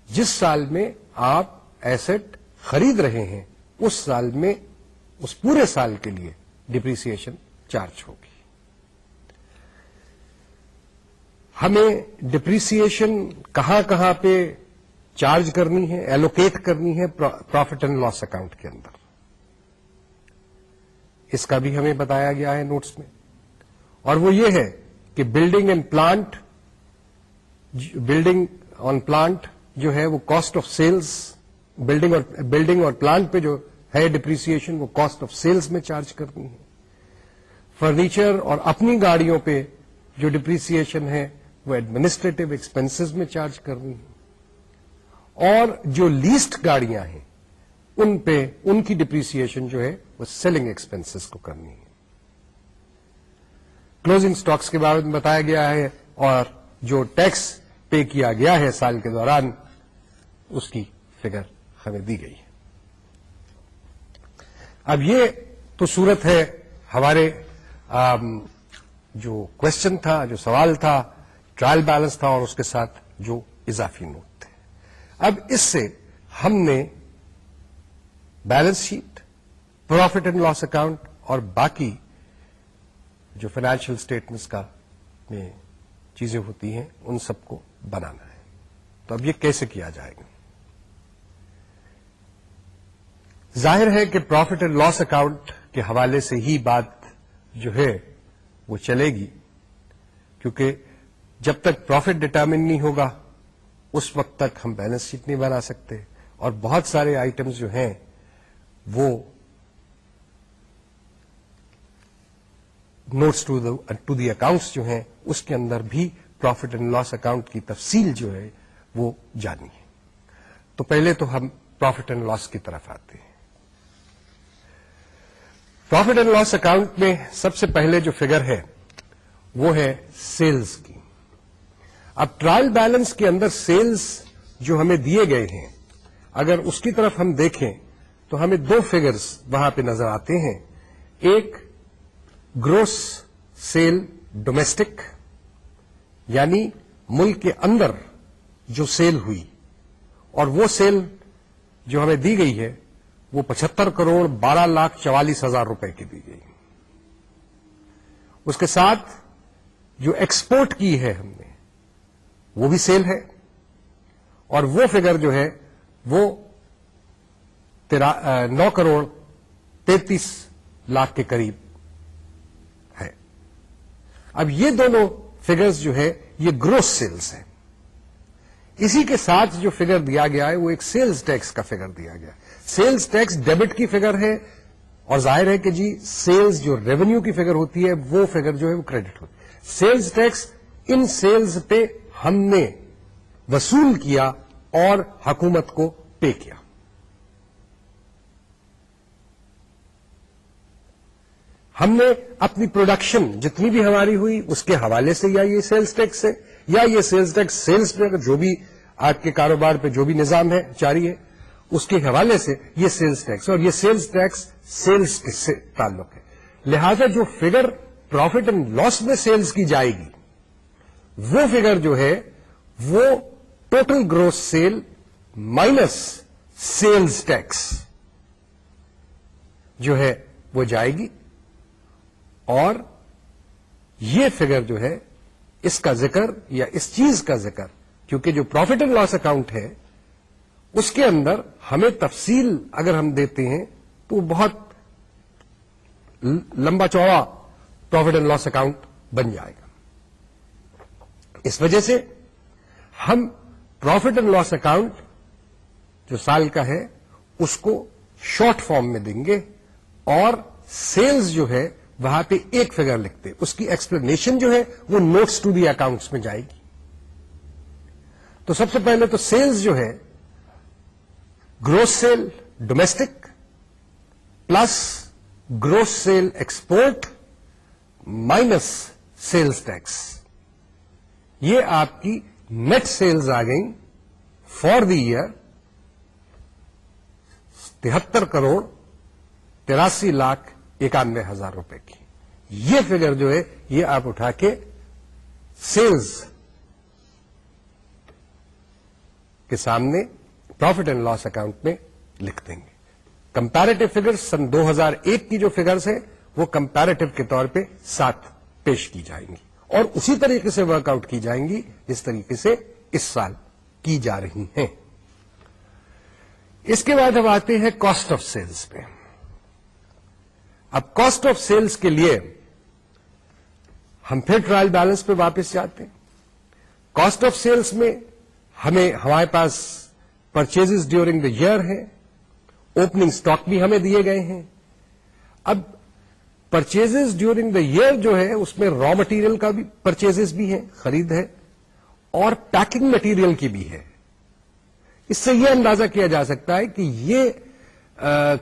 جس سال میں آپ ایسٹ خرید رہے ہیں، اس سال میں، اس پورے سال کے لیے ڈپریسن چارج ہوگی۔ ہمیں ڈپریسن کہاں کہاں پہ چارج کرنی ہے ایلوکیٹ کرنی ہے پروفٹ اینڈ لاس اکاؤنٹ کے اندر۔ اس کا بھی ہمیں بتایا گیا ہے نوٹس میں۔ اور وہ یہ ہے کہ building and plant building on plant جو ہے وہ کاسٹ آف سیلس بلڈنگ اور بلڈنگ اور پلانٹ پہ جو ہے ڈپریسن وہ کاسٹ آف سیلس میں چارج کرنی ہے۔ فرنیچر اور اپنی گاڑیوں پہ جو ڈپریسن ہے وہ ایڈمنسٹریٹو ایکسپینسز میں چارج کرنی ہے۔ اور جو لیسٹ گاڑیاں ہیں، ان پہ ان کی ڈپریسن جو ہے، وہ سیلنگ ایکسپینسز کو کرنی ہے۔ کلوزنگ سٹاکس کے بارے میں بتایا گیا ہے اور جو ٹیکس پے کیا گیا ہے سال کے دوران، اس کی فگر ہمیں دی گئی ہے۔ اب یہ تو صورت ہے ہمارے جو کوشچن تھا، جو سوال تھا ٹرائل بیلنس تھا اور اس کے ساتھ جو اضافی نوٹ۔ اب اس سے ہم نے balance sheet profit and loss account اور باقی جو فائنینشیل اسٹیٹمنٹس کا میں چیزیں ہوتی ہیں، ان سب کو بنانا ہے۔ تو اب یہ کیسے کیا جائے گا؟ ظاہر ہے کہ پروفٹ اینڈ لاس اکاؤنٹ کے حوالے سے ہی بات جو ہے وہ چلے گی، کیونکہ جب تک پروفٹ ڈٹرمن نہیں ہوگا اس وقت تک ہم بیلنس شیٹ نہیں بنا سکتے۔ اور بہت سارے آئٹمس جو ہیں، وہ نوٹس ٹو دی اکاؤنٹس جو ہیں، اس کے اندر بھی پروفٹ اینڈ لاس اکاؤنٹ کی تفصیل جو ہے، وہ جانی ہے۔ تو پہلے تو ہم پروفٹ اینڈ لاس کی طرف آتے ہیں۔ پروفٹ اینڈ لاس اکاؤنٹ میں سب سے پہلے جو فگر ہے، وہ ہے سیلز کی۔ اب ٹرائل بیلنس کے اندر سیلز جو ہمیں دیے گئے ہیں، اگر اس کی طرف ہم دیکھیں تو ہمیں دو فگرز وہاں پہ نظر آتے ہیں۔ ایک گروس سیل ڈومیسٹک یعنی ملک کے اندر جو سیل ہوئی۔ اور وہ سیل جو ہمیں دی گئی ہے، وہ پچہتر کروڑ بارہ لاکھ چوالیس ہزار روپے کی دی گئی۔ اس کے ساتھ جو ایکسپورٹ کی ہے ہم نے وہ بھی سیل ہے اور وہ فگر جو ہے وہ نو کروڑ تینتیس لاکھ کے قریب ہے۔ اب یہ دونوں فگرز جو ہے یہ گروس سیلز ہیں۔ اسی کے ساتھ جو فگر دیا گیا ہے وہ ایک سیلز ٹیکس کا فگر دیا گیا۔ سیلز ٹیکس ڈیبٹ کی فگر ہے اور ظاہر ہے کہ جی سیلز جو ریونیو کی فگر ہوتی ہے وہ فگر جو ہے وہ کریڈٹ ہوتی ہے۔ سیلز ٹیکس ان سیلز پہ ہم نے وصول کیا اور حکومت کو پے کیا۔ ہم نے اپنی پروڈکشن جتنی بھی ہماری ہوئی، اس کے حوالے سے، یا یہ سیلز ٹیکس ہے یا یہ سیلز ٹیکس سیلز پہ جو بھی آپ کے کاروبار پہ جو بھی نظام ہے، جاری ہے، اس کے حوالے سے یہ سیلز ٹیکس اور یہ سیلز ٹیکس سیلز سے تعلق ہے۔ لہذا جو فگر پروفٹ اینڈ لاس میں سیلز کی جائے گی وہ فگر جو ہے، وہ total gross sale minus sales tax جو ہے، وہ جائے گی اور یہ فگر جو ہے، اس کا ذکر یا اس چیز کا ذکر، کیونکہ جو پروفٹ اینڈ لاس اکاؤنٹ ہے، اس کے اندر ہمیں تفصیل اگر ہم دیتے ہیں، تو وہ بہت لمبا چوڑا پروفٹ اینڈ لاس اکاؤنٹ بن جائے گا۔ اس وجہ سے ہم پروفٹ اینڈ لاس اکاؤنٹ جو سال کا ہے، اس کو شارٹ فارم میں دیں گے اور سیلز جو ہے، وہاں پہ ایک فگر لکھتے اس کی ایکسپلینیشن جو ہے، وہ نوٹس ٹو دی اکاؤنٹس میں جائے گی۔ تو سب سے پہلے تو سیلز جو ہے gross sale domestic plus gross sale export minus sales tax یہ آپ کی نیٹ سیلز آ گئیں فار دی ایئر تہتر کروڑ تراسی لاکھ اکانوے ہزار روپے کی۔ یہ فگر جو ہے، یہ آپ اٹھا کے سیلز کے سامنے پروفٹ اینڈ لاس اکاؤنٹ میں لکھ دیں گے۔ کمپیرٹیو فگر سن دو ہزار ایک کی جو فگرس ہیں، وہ کمپیرٹیو کے طور پہ ساتھ پیش کی جائیں گی۔ اور اسی طریقے سے ورک آؤٹ کی جائیں گی جس طریقے سے اس سال کی جا رہی ہیں۔ اس کے بعد ہم آتے ہیں کاسٹ آف سیلز پہ۔ اب کاسٹ آف سیلز کے لیے ہم پھر ٹرائل بیلنس پہ واپس جاتے ہیں۔ کاسٹ آف سیلس میں ہمیں ہمارے پاس پرچیز ڈیورنگ دا ایئر ہے اوپننگ اسٹاک بھی ہمیں دیے گئے ہیں۔ اب پرچیز ڈیورنگ دا ایئر جو ہے، اس میں را مٹیریل کا بھی پرچیز بھی ہے، خرید ہے، اور پیکنگ مٹیریل کی بھی ہے۔ اس سے یہ اندازہ کیا جا سکتا ہے کہ یہ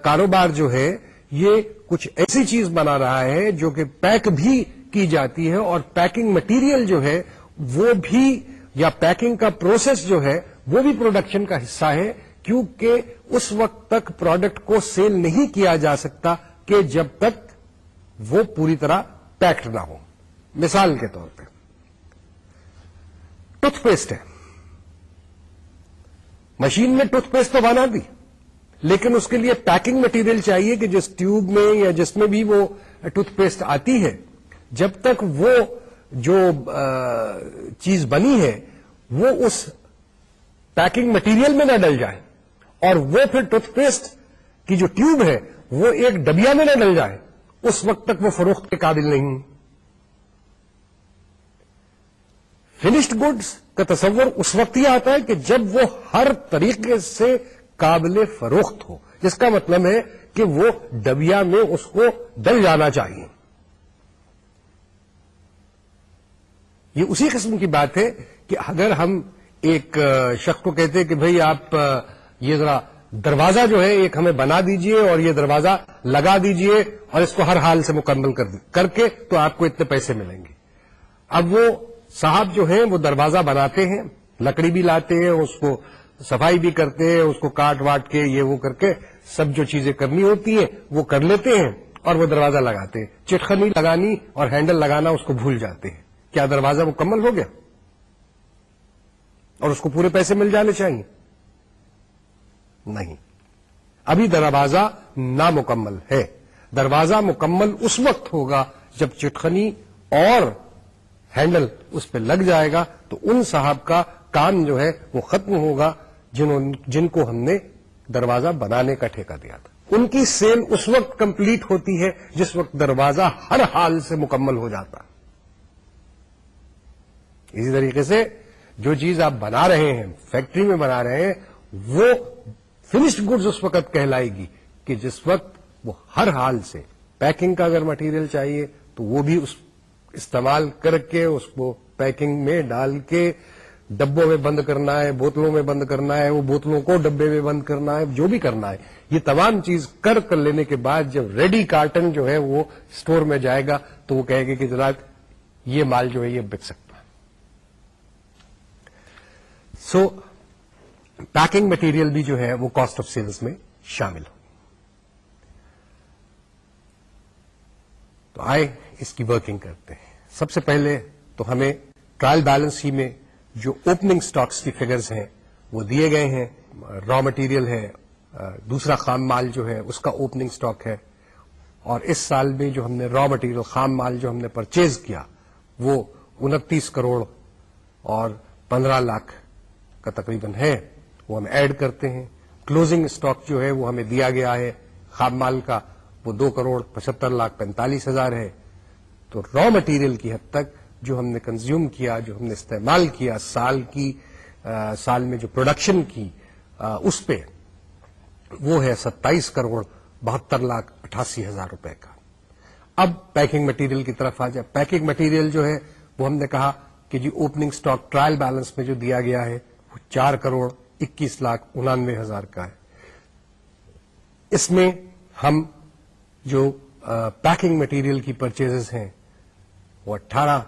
کاروبار جو ہے، یہ کچھ ایسی چیز بنا رہا ہے جو کہ پیک بھی کی جاتی ہے اور پیکنگ مٹیریل جو ہے، وہ بھی، یا پیکنگ کا پروسیس جو ہے، وہ بھی پروڈکشن کا حصہ ہے، کیونکہ اس وقت تک پروڈکٹ کو سیل نہیں کیا جا سکتا کہ جب تک وہ پوری طرح پیکڈ نہ ہو۔ مثال کے طور پہ۔ ٹوتھ پیسٹ ہے۔ مشین میں ٹوتھ پیسٹ تو بنا دی، لیکن اس کے لیے پیکنگ مٹیریل چاہیے کہ جس ٹیوب میں یا جس میں بھی وہ ٹوتھ پیسٹ آتی ہے، جب تک وہ جو چیز بنی ہے، وہ اس پیکنگ مٹیریل میں نہ ڈل جائے۔ اور وہ پھر ٹوتھ پیسٹ کی جو ٹیوب ہے، وہ ایک ڈبیا میں نہ ڈل جائے۔ اس وقت تک وہ فروخت کے قابل نہیں۔ فنشڈ گڈس کا تصور اس وقت ہی آتا ہے کہ جب وہ ہر طریقے سے قابل فروخت ہو، جس کا مطلب ہے کہ وہ ڈبیا میں اس کو ڈل جانا چاہیے۔ یہ اسی قسم کی بات ہے کہ اگر ہم ایک شخص کو کہتے کہ بھئی آپ، یہ ذرا دروازہ جو ہے ایک ہمیں بنا دیجیے اور یہ دروازہ لگا دیجیے اور اس کو ہر حال سے مکمل کر کر کے تو آپ کو اتنے پیسے ملیں گے۔ اب وہ صاحب جو ہیں وہ دروازہ بناتے ہیں، لکڑی بھی لاتے ہیں، اس کو صفائی بھی کرتے ہیں، اس کو کاٹ واٹ کے یہ وہ کر کے سب جو چیزیں کرنی ہوتی ہیں وہ کر لیتے ہیں اور وہ دروازہ لگاتے ہیں۔ چٹخنی لگانی اور ہینڈل لگانا اس کو بھول جاتے ہیں۔ کیا دروازہ مکمل ہو گیا؟ اور اس کو پورے پیسے مل جانے چاہیے۔ نہیں۔ ابھی دروازہ نامکمل ہے۔ دروازہ مکمل اس وقت ہوگا جب چٹخنی اور ہینڈل اس پہ لگ جائے گا تو ان صاحب کا کام جو ہے وہ ختم ہوگا جنہوں جن کو ہم نے دروازہ بنانے کا ٹھیکہ دیا تھا۔ ان کی سیل اس وقت کمپلیٹ ہوتی ہے جس وقت دروازہ ہر حال سے مکمل ہو جاتا۔ اسی طریقے سے جو چیز آپ بنا رہے ہیں، فیکٹری میں بنا رہے ہیں، وہ فنشڈ گڈز اس وقت کہلائے گی کہ جس وقت وہ ہر حال سے پیکنگ کا اگر مٹیریل چاہیے تو وہ بھی اس استعمال کر کے اس کو پیکنگ میں ڈال کے ڈبوں میں بند کرنا ہے، بوتلوں میں بند کرنا ہے، وہ بوتلوں کو ڈبے میں بند کرنا ہے، جو بھی کرنا ہے۔ یہ تمام چیز کر کر لینے کے بعد جب ریڈی کارٹن جو ہے وہ اسٹور میں جائے گا تو وہ کہے گا کہ جناب یہ مال جو ہے یہ بک سکتا ہے سو پیکنگ مٹیریل بھی جو ہے وہ کاسٹ آف سیلس میں شامل ہو۔ تو آئے اس کی ورکنگ کرتے ہیں۔ سب سے پہلے تو ہمیں ٹرائل بیلنس ہی میں جو اوپننگ سٹاکس کی فگرز ہیں وہ دیے گئے ہیں۔ را مٹیریل ہے، دوسرا خام مال جو ہے اس کا اوپننگ سٹاک ہے۔ اور اس سال میں جو ہم نے را مٹیریل خام مال جو ہم نے پرچیز کیا، وہ انتیس کروڑ اور پندرہ لاکھ کا تقریباً ہے۔ وہ ہم ایڈ کرتے ہیں۔ کلوزنگ اسٹاک جو ہے وہ ہمیں دیا گیا ہے۔ خام مال کا وہ دو کروڑ پچہتر لاکھ پینتالیس ہزار ہے۔ تو را مٹیریل کی حد تک جو ہم نے کنزیوم کیا جو ہم نے استعمال کیا سال کی آ, سال میں جو پروڈکشن کی آ, اس پہ وہ ہے ستائیس کروڑ بہتر لاکھ اٹھاسی ہزار روپے کا۔ اب پیکنگ مٹیریل کی طرف آ جائے۔ پیکنگ مٹیریل جو ہے وہ ہم نے کہا کہ جی اوپننگ سٹاک ٹرائل بیلنس میں جو دیا گیا ہے وہ چار کروڑ اکیس لاکھ انانوے ہزار کا ہے۔ اس میں ہم جو پیکنگ مٹیریل کی پرچیز ہیں، وہ اٹھارہ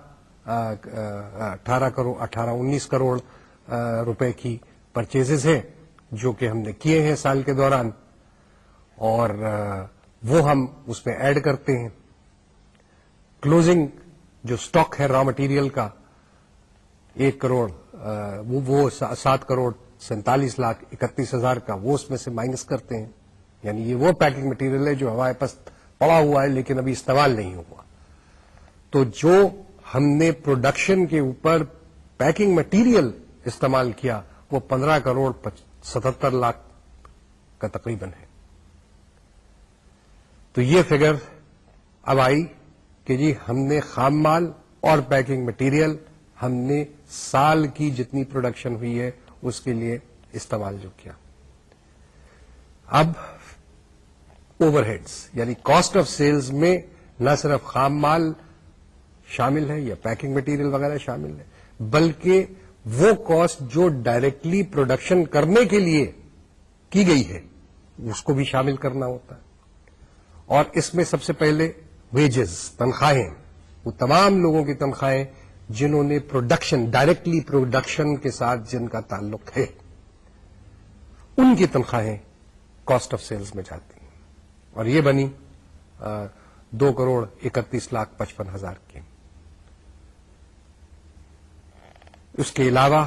اٹھارہ کروڑ، اٹھارہ، انیس کروڑ روپے کی پرچیز ہیں، جو کہ ہم نے کیے ہیں سال کے دوران۔ اور وہ ہم اس میں ایڈ کرتے ہیں۔ کلوزنگ جو سٹاک ہے را مٹیریل کا، ایک کروڑ وہ سات کروڑ۔ سینتالیس لاکھ اکتیس ہزار کا، وہ اس میں سے مائنس کرتے ہیں۔ یعنی یہ وہ پیکنگ مٹیریل ہے جو ہمارے پاس پڑا ہوا ہے لیکن ابھی استعمال نہیں ہوا۔ تو جو ہم نے پروڈکشن کے اوپر پیکنگ مٹیریل استعمال کیا، وہ پندرہ کروڑ ستہتر لاکھ کا تقریباً ہے۔ تو یہ فگر اب آئی کہ جی ہم نے خام مال اور پیکنگ مٹیریل ہم نے سال کی جتنی پروڈکشن ہوئی ہے اس کے لیے استعمال جو کیا۔ اب اوور ہیڈس یعنی کاسٹ آف سیلز میں نہ صرف خام مال شامل ہے یا پیکنگ مٹیریل وغیرہ شامل ہے، بلکہ وہ کاسٹ جو ڈائریکٹلی پروڈکشن کرنے کے لیے کی گئی ہے، اس کو بھی شامل کرنا ہوتا ہے۔ اور اس میں سب سے پہلے ویجز تنخواہیں۔ وہ تمام لوگوں کی تنخواہیں جنہوں نے پروڈکشن ڈائریکٹلی پروڈکشن کے ساتھ جن کا تعلق ہے، ان کی تنخواہیں کاسٹ آف سیلز میں جاتی ہیں۔ اور یہ بنی دو کروڑ اکتیس لاکھ پچپن ہزار کی۔ اس کے علاوہ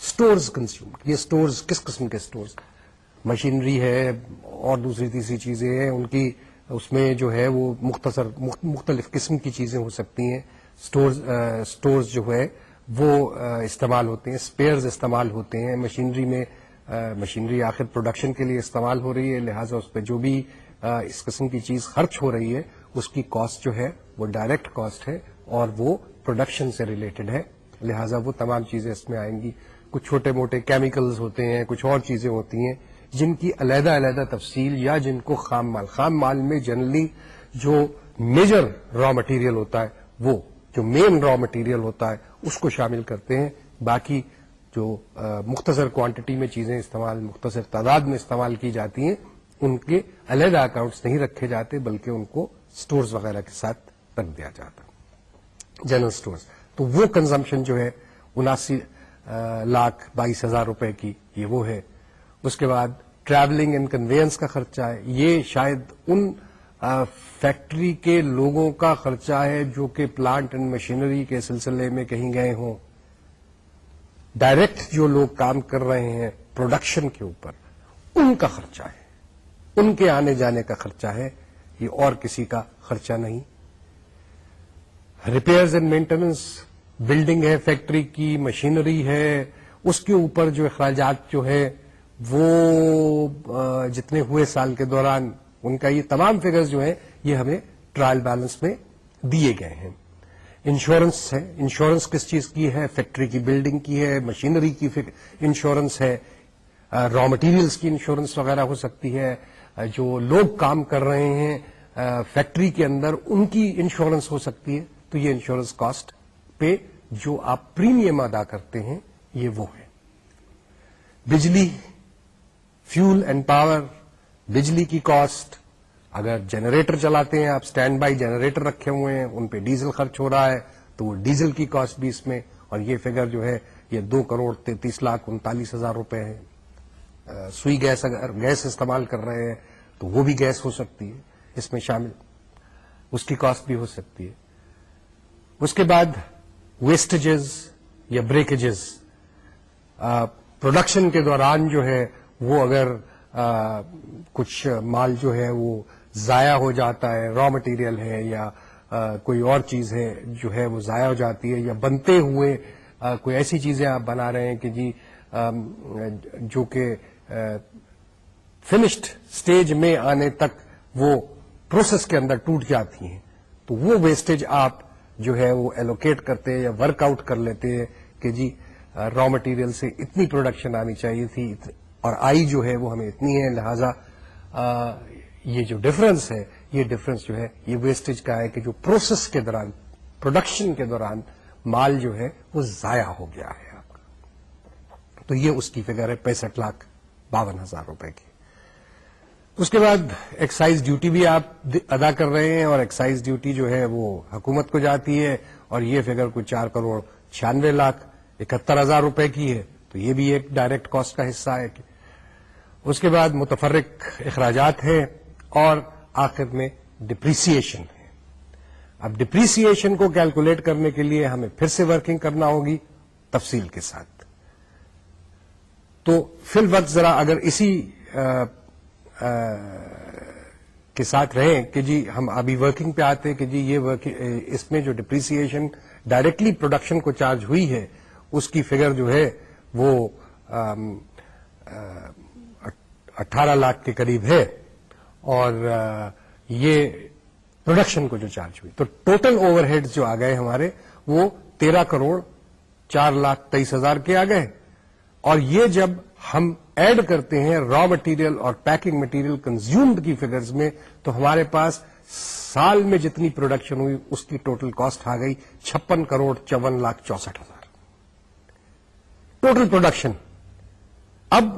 سٹورز کنزیوم یہ سٹورز کس قسم کے سٹورز مشینری ہے، اور دوسری تیسری چیزیں ہیں، ان کی، اس میں جو ہے وہ مختصر مختلف قسم کی چیزیں ہو سکتی ہیں۔ سٹورز uh, جو ہے وہ uh, استعمال ہوتے ہیں اسپیئرز استعمال ہوتے ہیں مشینری میں uh, مشینری آخر پروڈکشن کے لیے استعمال ہو رہی ہے، لہٰذا اس پہ جو بھی اس قسم کی چیز خرچ ہو رہی ہے، اس کی کاسٹ جو ہے وہ ڈائریکٹ کاسٹ ہے اور وہ پروڈکشن سے ریلیٹڈ ہے، لہٰذا وہ تمام چیزیں اس میں آئیں گی۔ کچھ چھوٹے موٹے کیمیکلز ہوتے ہیں، کچھ اور چیزیں ہوتی ہیں، جن کی علیحدہ علیحدہ تفصیل یا جن کو خام مال خام مال میں جنرلی جو میجر را مٹیریل ہوتا ہے وہ جو مین را مٹیریل ہوتا ہے، اس کو شامل کرتے ہیں۔ باقی جو مختصر کوانٹٹی میں چیزیں استعمال، مختصر تعداد میں استعمال کی جاتی ہیں، ان کے علیحدہ اکاؤنٹس نہیں رکھے جاتے، بلکہ ان کو سٹورز وغیرہ کے ساتھ رکھ دیا جاتا۔ جنرل سٹورز تو وہ کنزمپشن جو ہے، اناسی لاکھ بائیس ہزار روپے کی، یہ وہ ہے۔ اس کے بعد ٹریولنگ اینڈ کنوینس کا خرچہ ہے۔ یہ شاید ان فیکٹری کے لوگوں کا خرچہ ہے جو کہ پلانٹ اینڈ مشینری کے سلسلے میں کہیں گئے ہوں۔ ڈائریکٹ جو لوگ کام کر رہے ہیں پروڈکشن کے اوپر، ان کا خرچہ ہے۔ ان کے آنے جانے کا خرچہ ہے۔ یہ اور کسی کا خرچہ نہیں۔ ریپیئرز اینڈ مینٹیننس بلڈنگ ہے فیکٹری کی مشینری ہے۔ اس کے اوپر جو اخراجات جو ہے، وہ جتنے ہوئے سال کے دوران ان کا یہ تمام فگرز جو ہیں، یہ ہمیں ٹرائل بیلنس میں دیے گئے ہیں۔ انشورنس ہے۔ انشورنس کس چیز کی ہے؟ فیکٹری کی بلڈنگ کی ہے مشینری کی انشورنس ہے۔ را مٹیریلس کی انشورنس وغیرہ ہو سکتی ہے۔ جو لوگ کام کر رہے ہیں فیکٹری کے اندر ان کی انشورنس ہو سکتی ہے۔ تو یہ انشورنس کاسٹ پہ جو آپ پریمیم ادا کرتے ہیں، یہ وہ ہے۔ بجلی فیول اینڈ پاور بجلی کی کاسٹ اگر جنریٹر چلاتے ہیں، آپ اسٹینڈ بائی جنریٹر رکھے ہوئے ہیں، ان پہ ڈیزل خرچ ہو رہا ہے، تو وہ ڈیزل کی کاسٹ بھی اس میں، اور یہ فگر جو ہے، یہ دو کروڑ تینتیس لاکھ انتالیس ہزار روپے ہے سوئی گیس اگر گیس استعمال کر رہے ہیں، تو وہ بھی گیس ہو سکتی ہے، اس میں شامل. اس کی کاسٹ بھی ہو سکتی ہے. اس کے بعد ویسٹیجز یا بریکیجز پروڈکشن کے دوران جو ہے، وہ اگر کچھ مال جو ہے وہ ضائع ہو جاتا ہے را مٹیریل ہے یا کوئی اور چیز ہے جو ہے وہ ضائع ہو جاتی ہے یا بنتے ہوئے کوئی ایسی چیزیں آپ بنا رہے ہیں کہ جی جو کہ فنشڈ سٹیج میں آنے تک وہ پروسیس کے اندر ٹوٹ جاتی ہیں۔ تو وہ ویسٹیج آپ جو ہے وہ ایلوکیٹ کرتے ہیں یا ورک آؤٹ کر لیتے ہیں کہ جی را مٹیریل سے اتنی پروڈکشن آنی چاہیے تھی اور آئی جو ہے وہ ہمیں اتنی ہے، لہذا یہ جو ڈفرنس ہے، یہ ڈفرنس جو ہے، یہ ویسٹیج کا ہے کہ جو پروسیس کے دوران پروڈکشن کے دوران مال جو ہے وہ ضائع ہو گیا ہے۔ آپ کا تو یہ اس کی فگر ہے، پینسٹھ لاکھ باون ہزار روپے کی۔ اس کے بعد ایکسائز ڈیوٹی بھی آپ ادا کر رہے ہیں اور ایکسائز ڈیوٹی جو ہے وہ حکومت کو جاتی ہے اور یہ فگر کوئی چار کروڑ چھیانوے لاکھ اکہتر ہزار روپے کی ہے۔ تو یہ بھی ایک ڈائریکٹ کاسٹ کا حصہ ہے کہ اس کے بعد متفرق اخراجات ہیں اور آخر میں ڈپریسیشن ہے۔ اب ڈپریسیشن کو کیلکولیٹ کرنے کے لیے ہمیں پھر سے ورکنگ کرنا ہوگی تفصیل کے ساتھ۔ تو فی الوقت ذرا اگر اسی آ, آ, کے ساتھ رہیں کہ جی ہم ابھی ورکنگ پہ آتے کہ جی یہ اس میں جو ڈپریسیشن ڈائریکٹلی پروڈکشن کو چارج ہوئی ہے اس کی فگر جو ہے وہ اٹھارہ لاکھ کے قریب ہے اور یہ پروڈکشن کو جو چارج ہوئی. تو ٹوٹل اوور ہیڈ جو آ گئے ہمارے، وہ تیرہ کروڑ چار لاکھ تیئیس ہزار کے آ گئے اور یہ جب ہم ایڈ کرتے ہیں را مٹیریل اور پیکنگ مٹیریل کنزیومڈ کی فگرز میں، تو ہمارے پاس سال میں جتنی پروڈکشن ہوئی، اس کی ٹوٹل کاسٹ آ گئی چھپن کروڑ چون لاکھ چونسٹھ ہزار. ٹوٹل پروڈکشن اب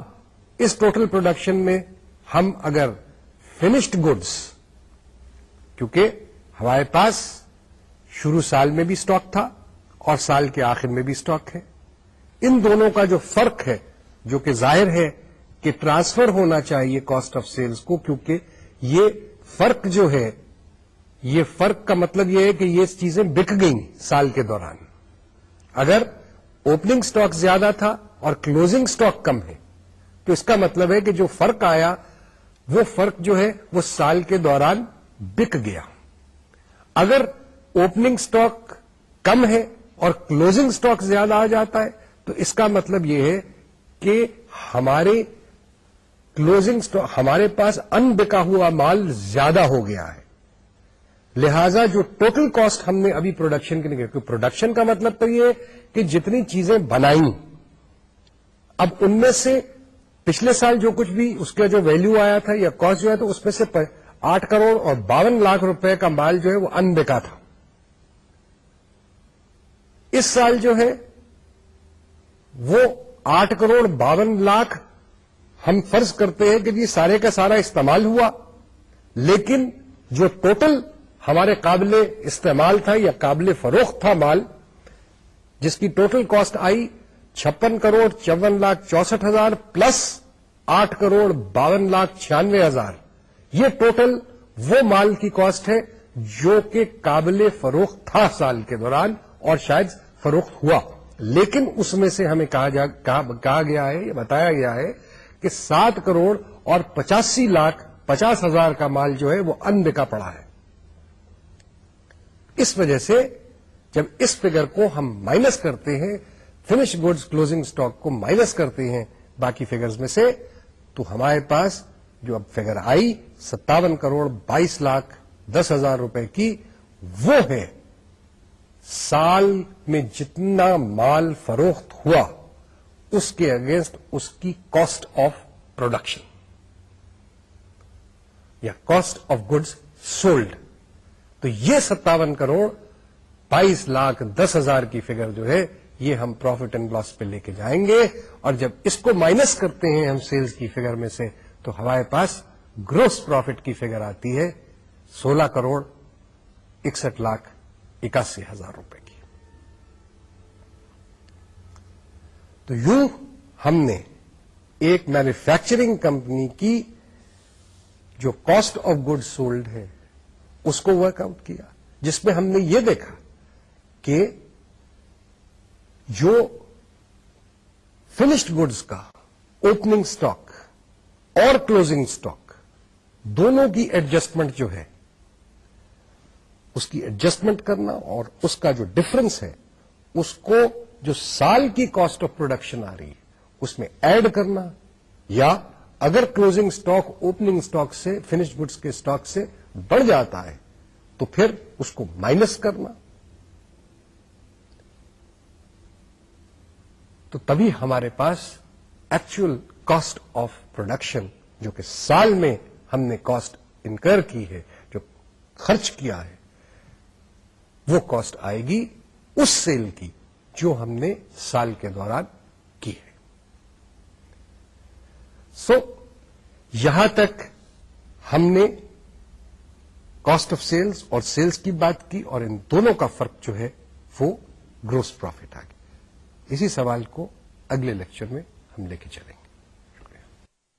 اس ٹوٹل پروڈکشن میں ہم اگر فنشڈ گڈس کیونکہ ہمارے پاس شروع سال میں بھی اسٹاک تھا اور سال کے آخر میں بھی اسٹاک ہے، ان دونوں کا جو فرق ہے، جو کہ ظاہر ہے کہ ٹرانسفر ہونا چاہیے کاسٹ آف سیلز کو، کیونکہ یہ فرق جو ہے، یہ فرق کا مطلب یہ ہے کہ یہ چیزیں بک گئیں سال کے دوران۔ اگر اوپننگ سٹاک زیادہ تھا اور کلوزنگ سٹاک کم ہے تو اس کا مطلب ہے کہ جو فرق آیا، وہ فرق جو ہے، وہ سال کے دوران بک گیا۔ اگر اوپننگ سٹاک کم ہے اور کلوزنگ سٹاک زیادہ آ جاتا ہے، تو اس کا مطلب یہ ہے کہ ہمارے کلوزنگ سٹاک ہمارے پاس ان بکا ہوا مال زیادہ ہو گیا ہے۔ لہذا جو ٹوٹل کاسٹ ہم نے ابھی پروڈکشن کے لیے پروڈکشن کا مطلب تو یہ کہ جتنی چیزیں بنائی اب ان میں سے پچھلے سال جو کچھ بھی اس کا جو ویلو آیا تھا یا کاسٹ جو ہے تو اس میں سے آٹھ کروڑ اور باون لاکھ روپے کا مال جو ہے وہ انبکا تھا۔ اس سال جو ہے وہ آٹھ کروڑ باون لاکھ ہم فرض کرتے ہیں کہ یہ سارے کا سارا استعمال ہوا، لیکن جو ٹوٹل ہمارے قابل استعمال تھا یا قابل فروخت تھا مال، جس کی ٹوٹل کاسٹ آئی چھپن کروڑ چون لاکھ چونسٹھ ہزار پلس آٹھ کروڑ باون لاکھ چھیانوے ہزار۔ یہ ٹوٹل وہ مال کی کاسٹ ہے جو کہ قابل فروخت تھا سال کے دوران اور شاید فروخت ہوا۔ لیکن اس میں سے ہمیں کہا گیا ہے یا بتایا گیا ہے کہ سات کروڑ اور پچاسی لاکھ پچاس ہزار کا مال جو ہے وہ ان بکا پڑا ہے۔ اس وجہ سے جب اس فگر کو ہم مائنس کرتے ہیں فنش گڈز کلوزنگ اسٹاک کو مائنس کرتے ہیں باقی فگرز میں سے، تو ہمارے پاس جو اب فگر آئی، ستاون کروڑ بائیس لاکھ دس ہزار روپے کی، وہ ہے۔ سال میں جتنا مال فروخت ہوا، اس کے اگینسٹ اس کی کاسٹ آف پروڈکشن یا کاسٹ آف گڈز سولڈ تو یہ ستاون کروڑ بائیس لاکھ دس ہزار کی فگر جو ہے یہ ہم پروفٹ اینڈ لاس پہ لے کے جائیں گے اور جب اس کو مائنس کرتے ہیں ہم سیلز کی فگر میں سے تو ہمارے پاس گروس پروفٹ کی فگر آتی ہے سولہ کروڑ اکسٹھ لاکھ اکاسی ہزار روپے کی۔ تو یوں ہم نے ایک مینوفیکچرنگ کمپنی کی جو کاسٹ آف گڈ سولڈ ہے اس کو ورک آؤٹ کیا، جس میں ہم نے یہ دیکھا کہ جو فنشڈ گڈس کا اوپننگ اسٹاک اور کلوزنگ اسٹاک دونوں کی ایڈجسٹمنٹ جو ہے، اس کی ایڈجسٹمنٹ کرنا اور اس کا جو ڈفرنس ہے، اس کو جو سال کی کاسٹ آف پروڈکشن آ رہی ہے، اس میں ایڈ کرنا یا اگر کلوزنگ اسٹاک اوپننگ اسٹاک سے فنشڈ گڈس کے اسٹاک سے بڑھ جاتا ہے، تو پھر اس کو مائنس کرنا۔ تو تبھی ہمارے پاس ایکچوئل کاسٹ آف پروڈکشن جو کہ سال میں ہم نے کاسٹ انکر کی ہے جو خرچ کیا ہے وہ کاسٹ آئے گی اس سیل کی جو ہم نے سال کے دوران کی ہے۔ سو so, یہاں تک ہم نے کاسٹ آف سیلز اور سیلز کی بات کی اور ان دونوں کا فرق جو ہے وہ گروس پروفٹ آ گیا۔ اسی سوال کو اگلے لیکچر میں ہم لے کے چلیں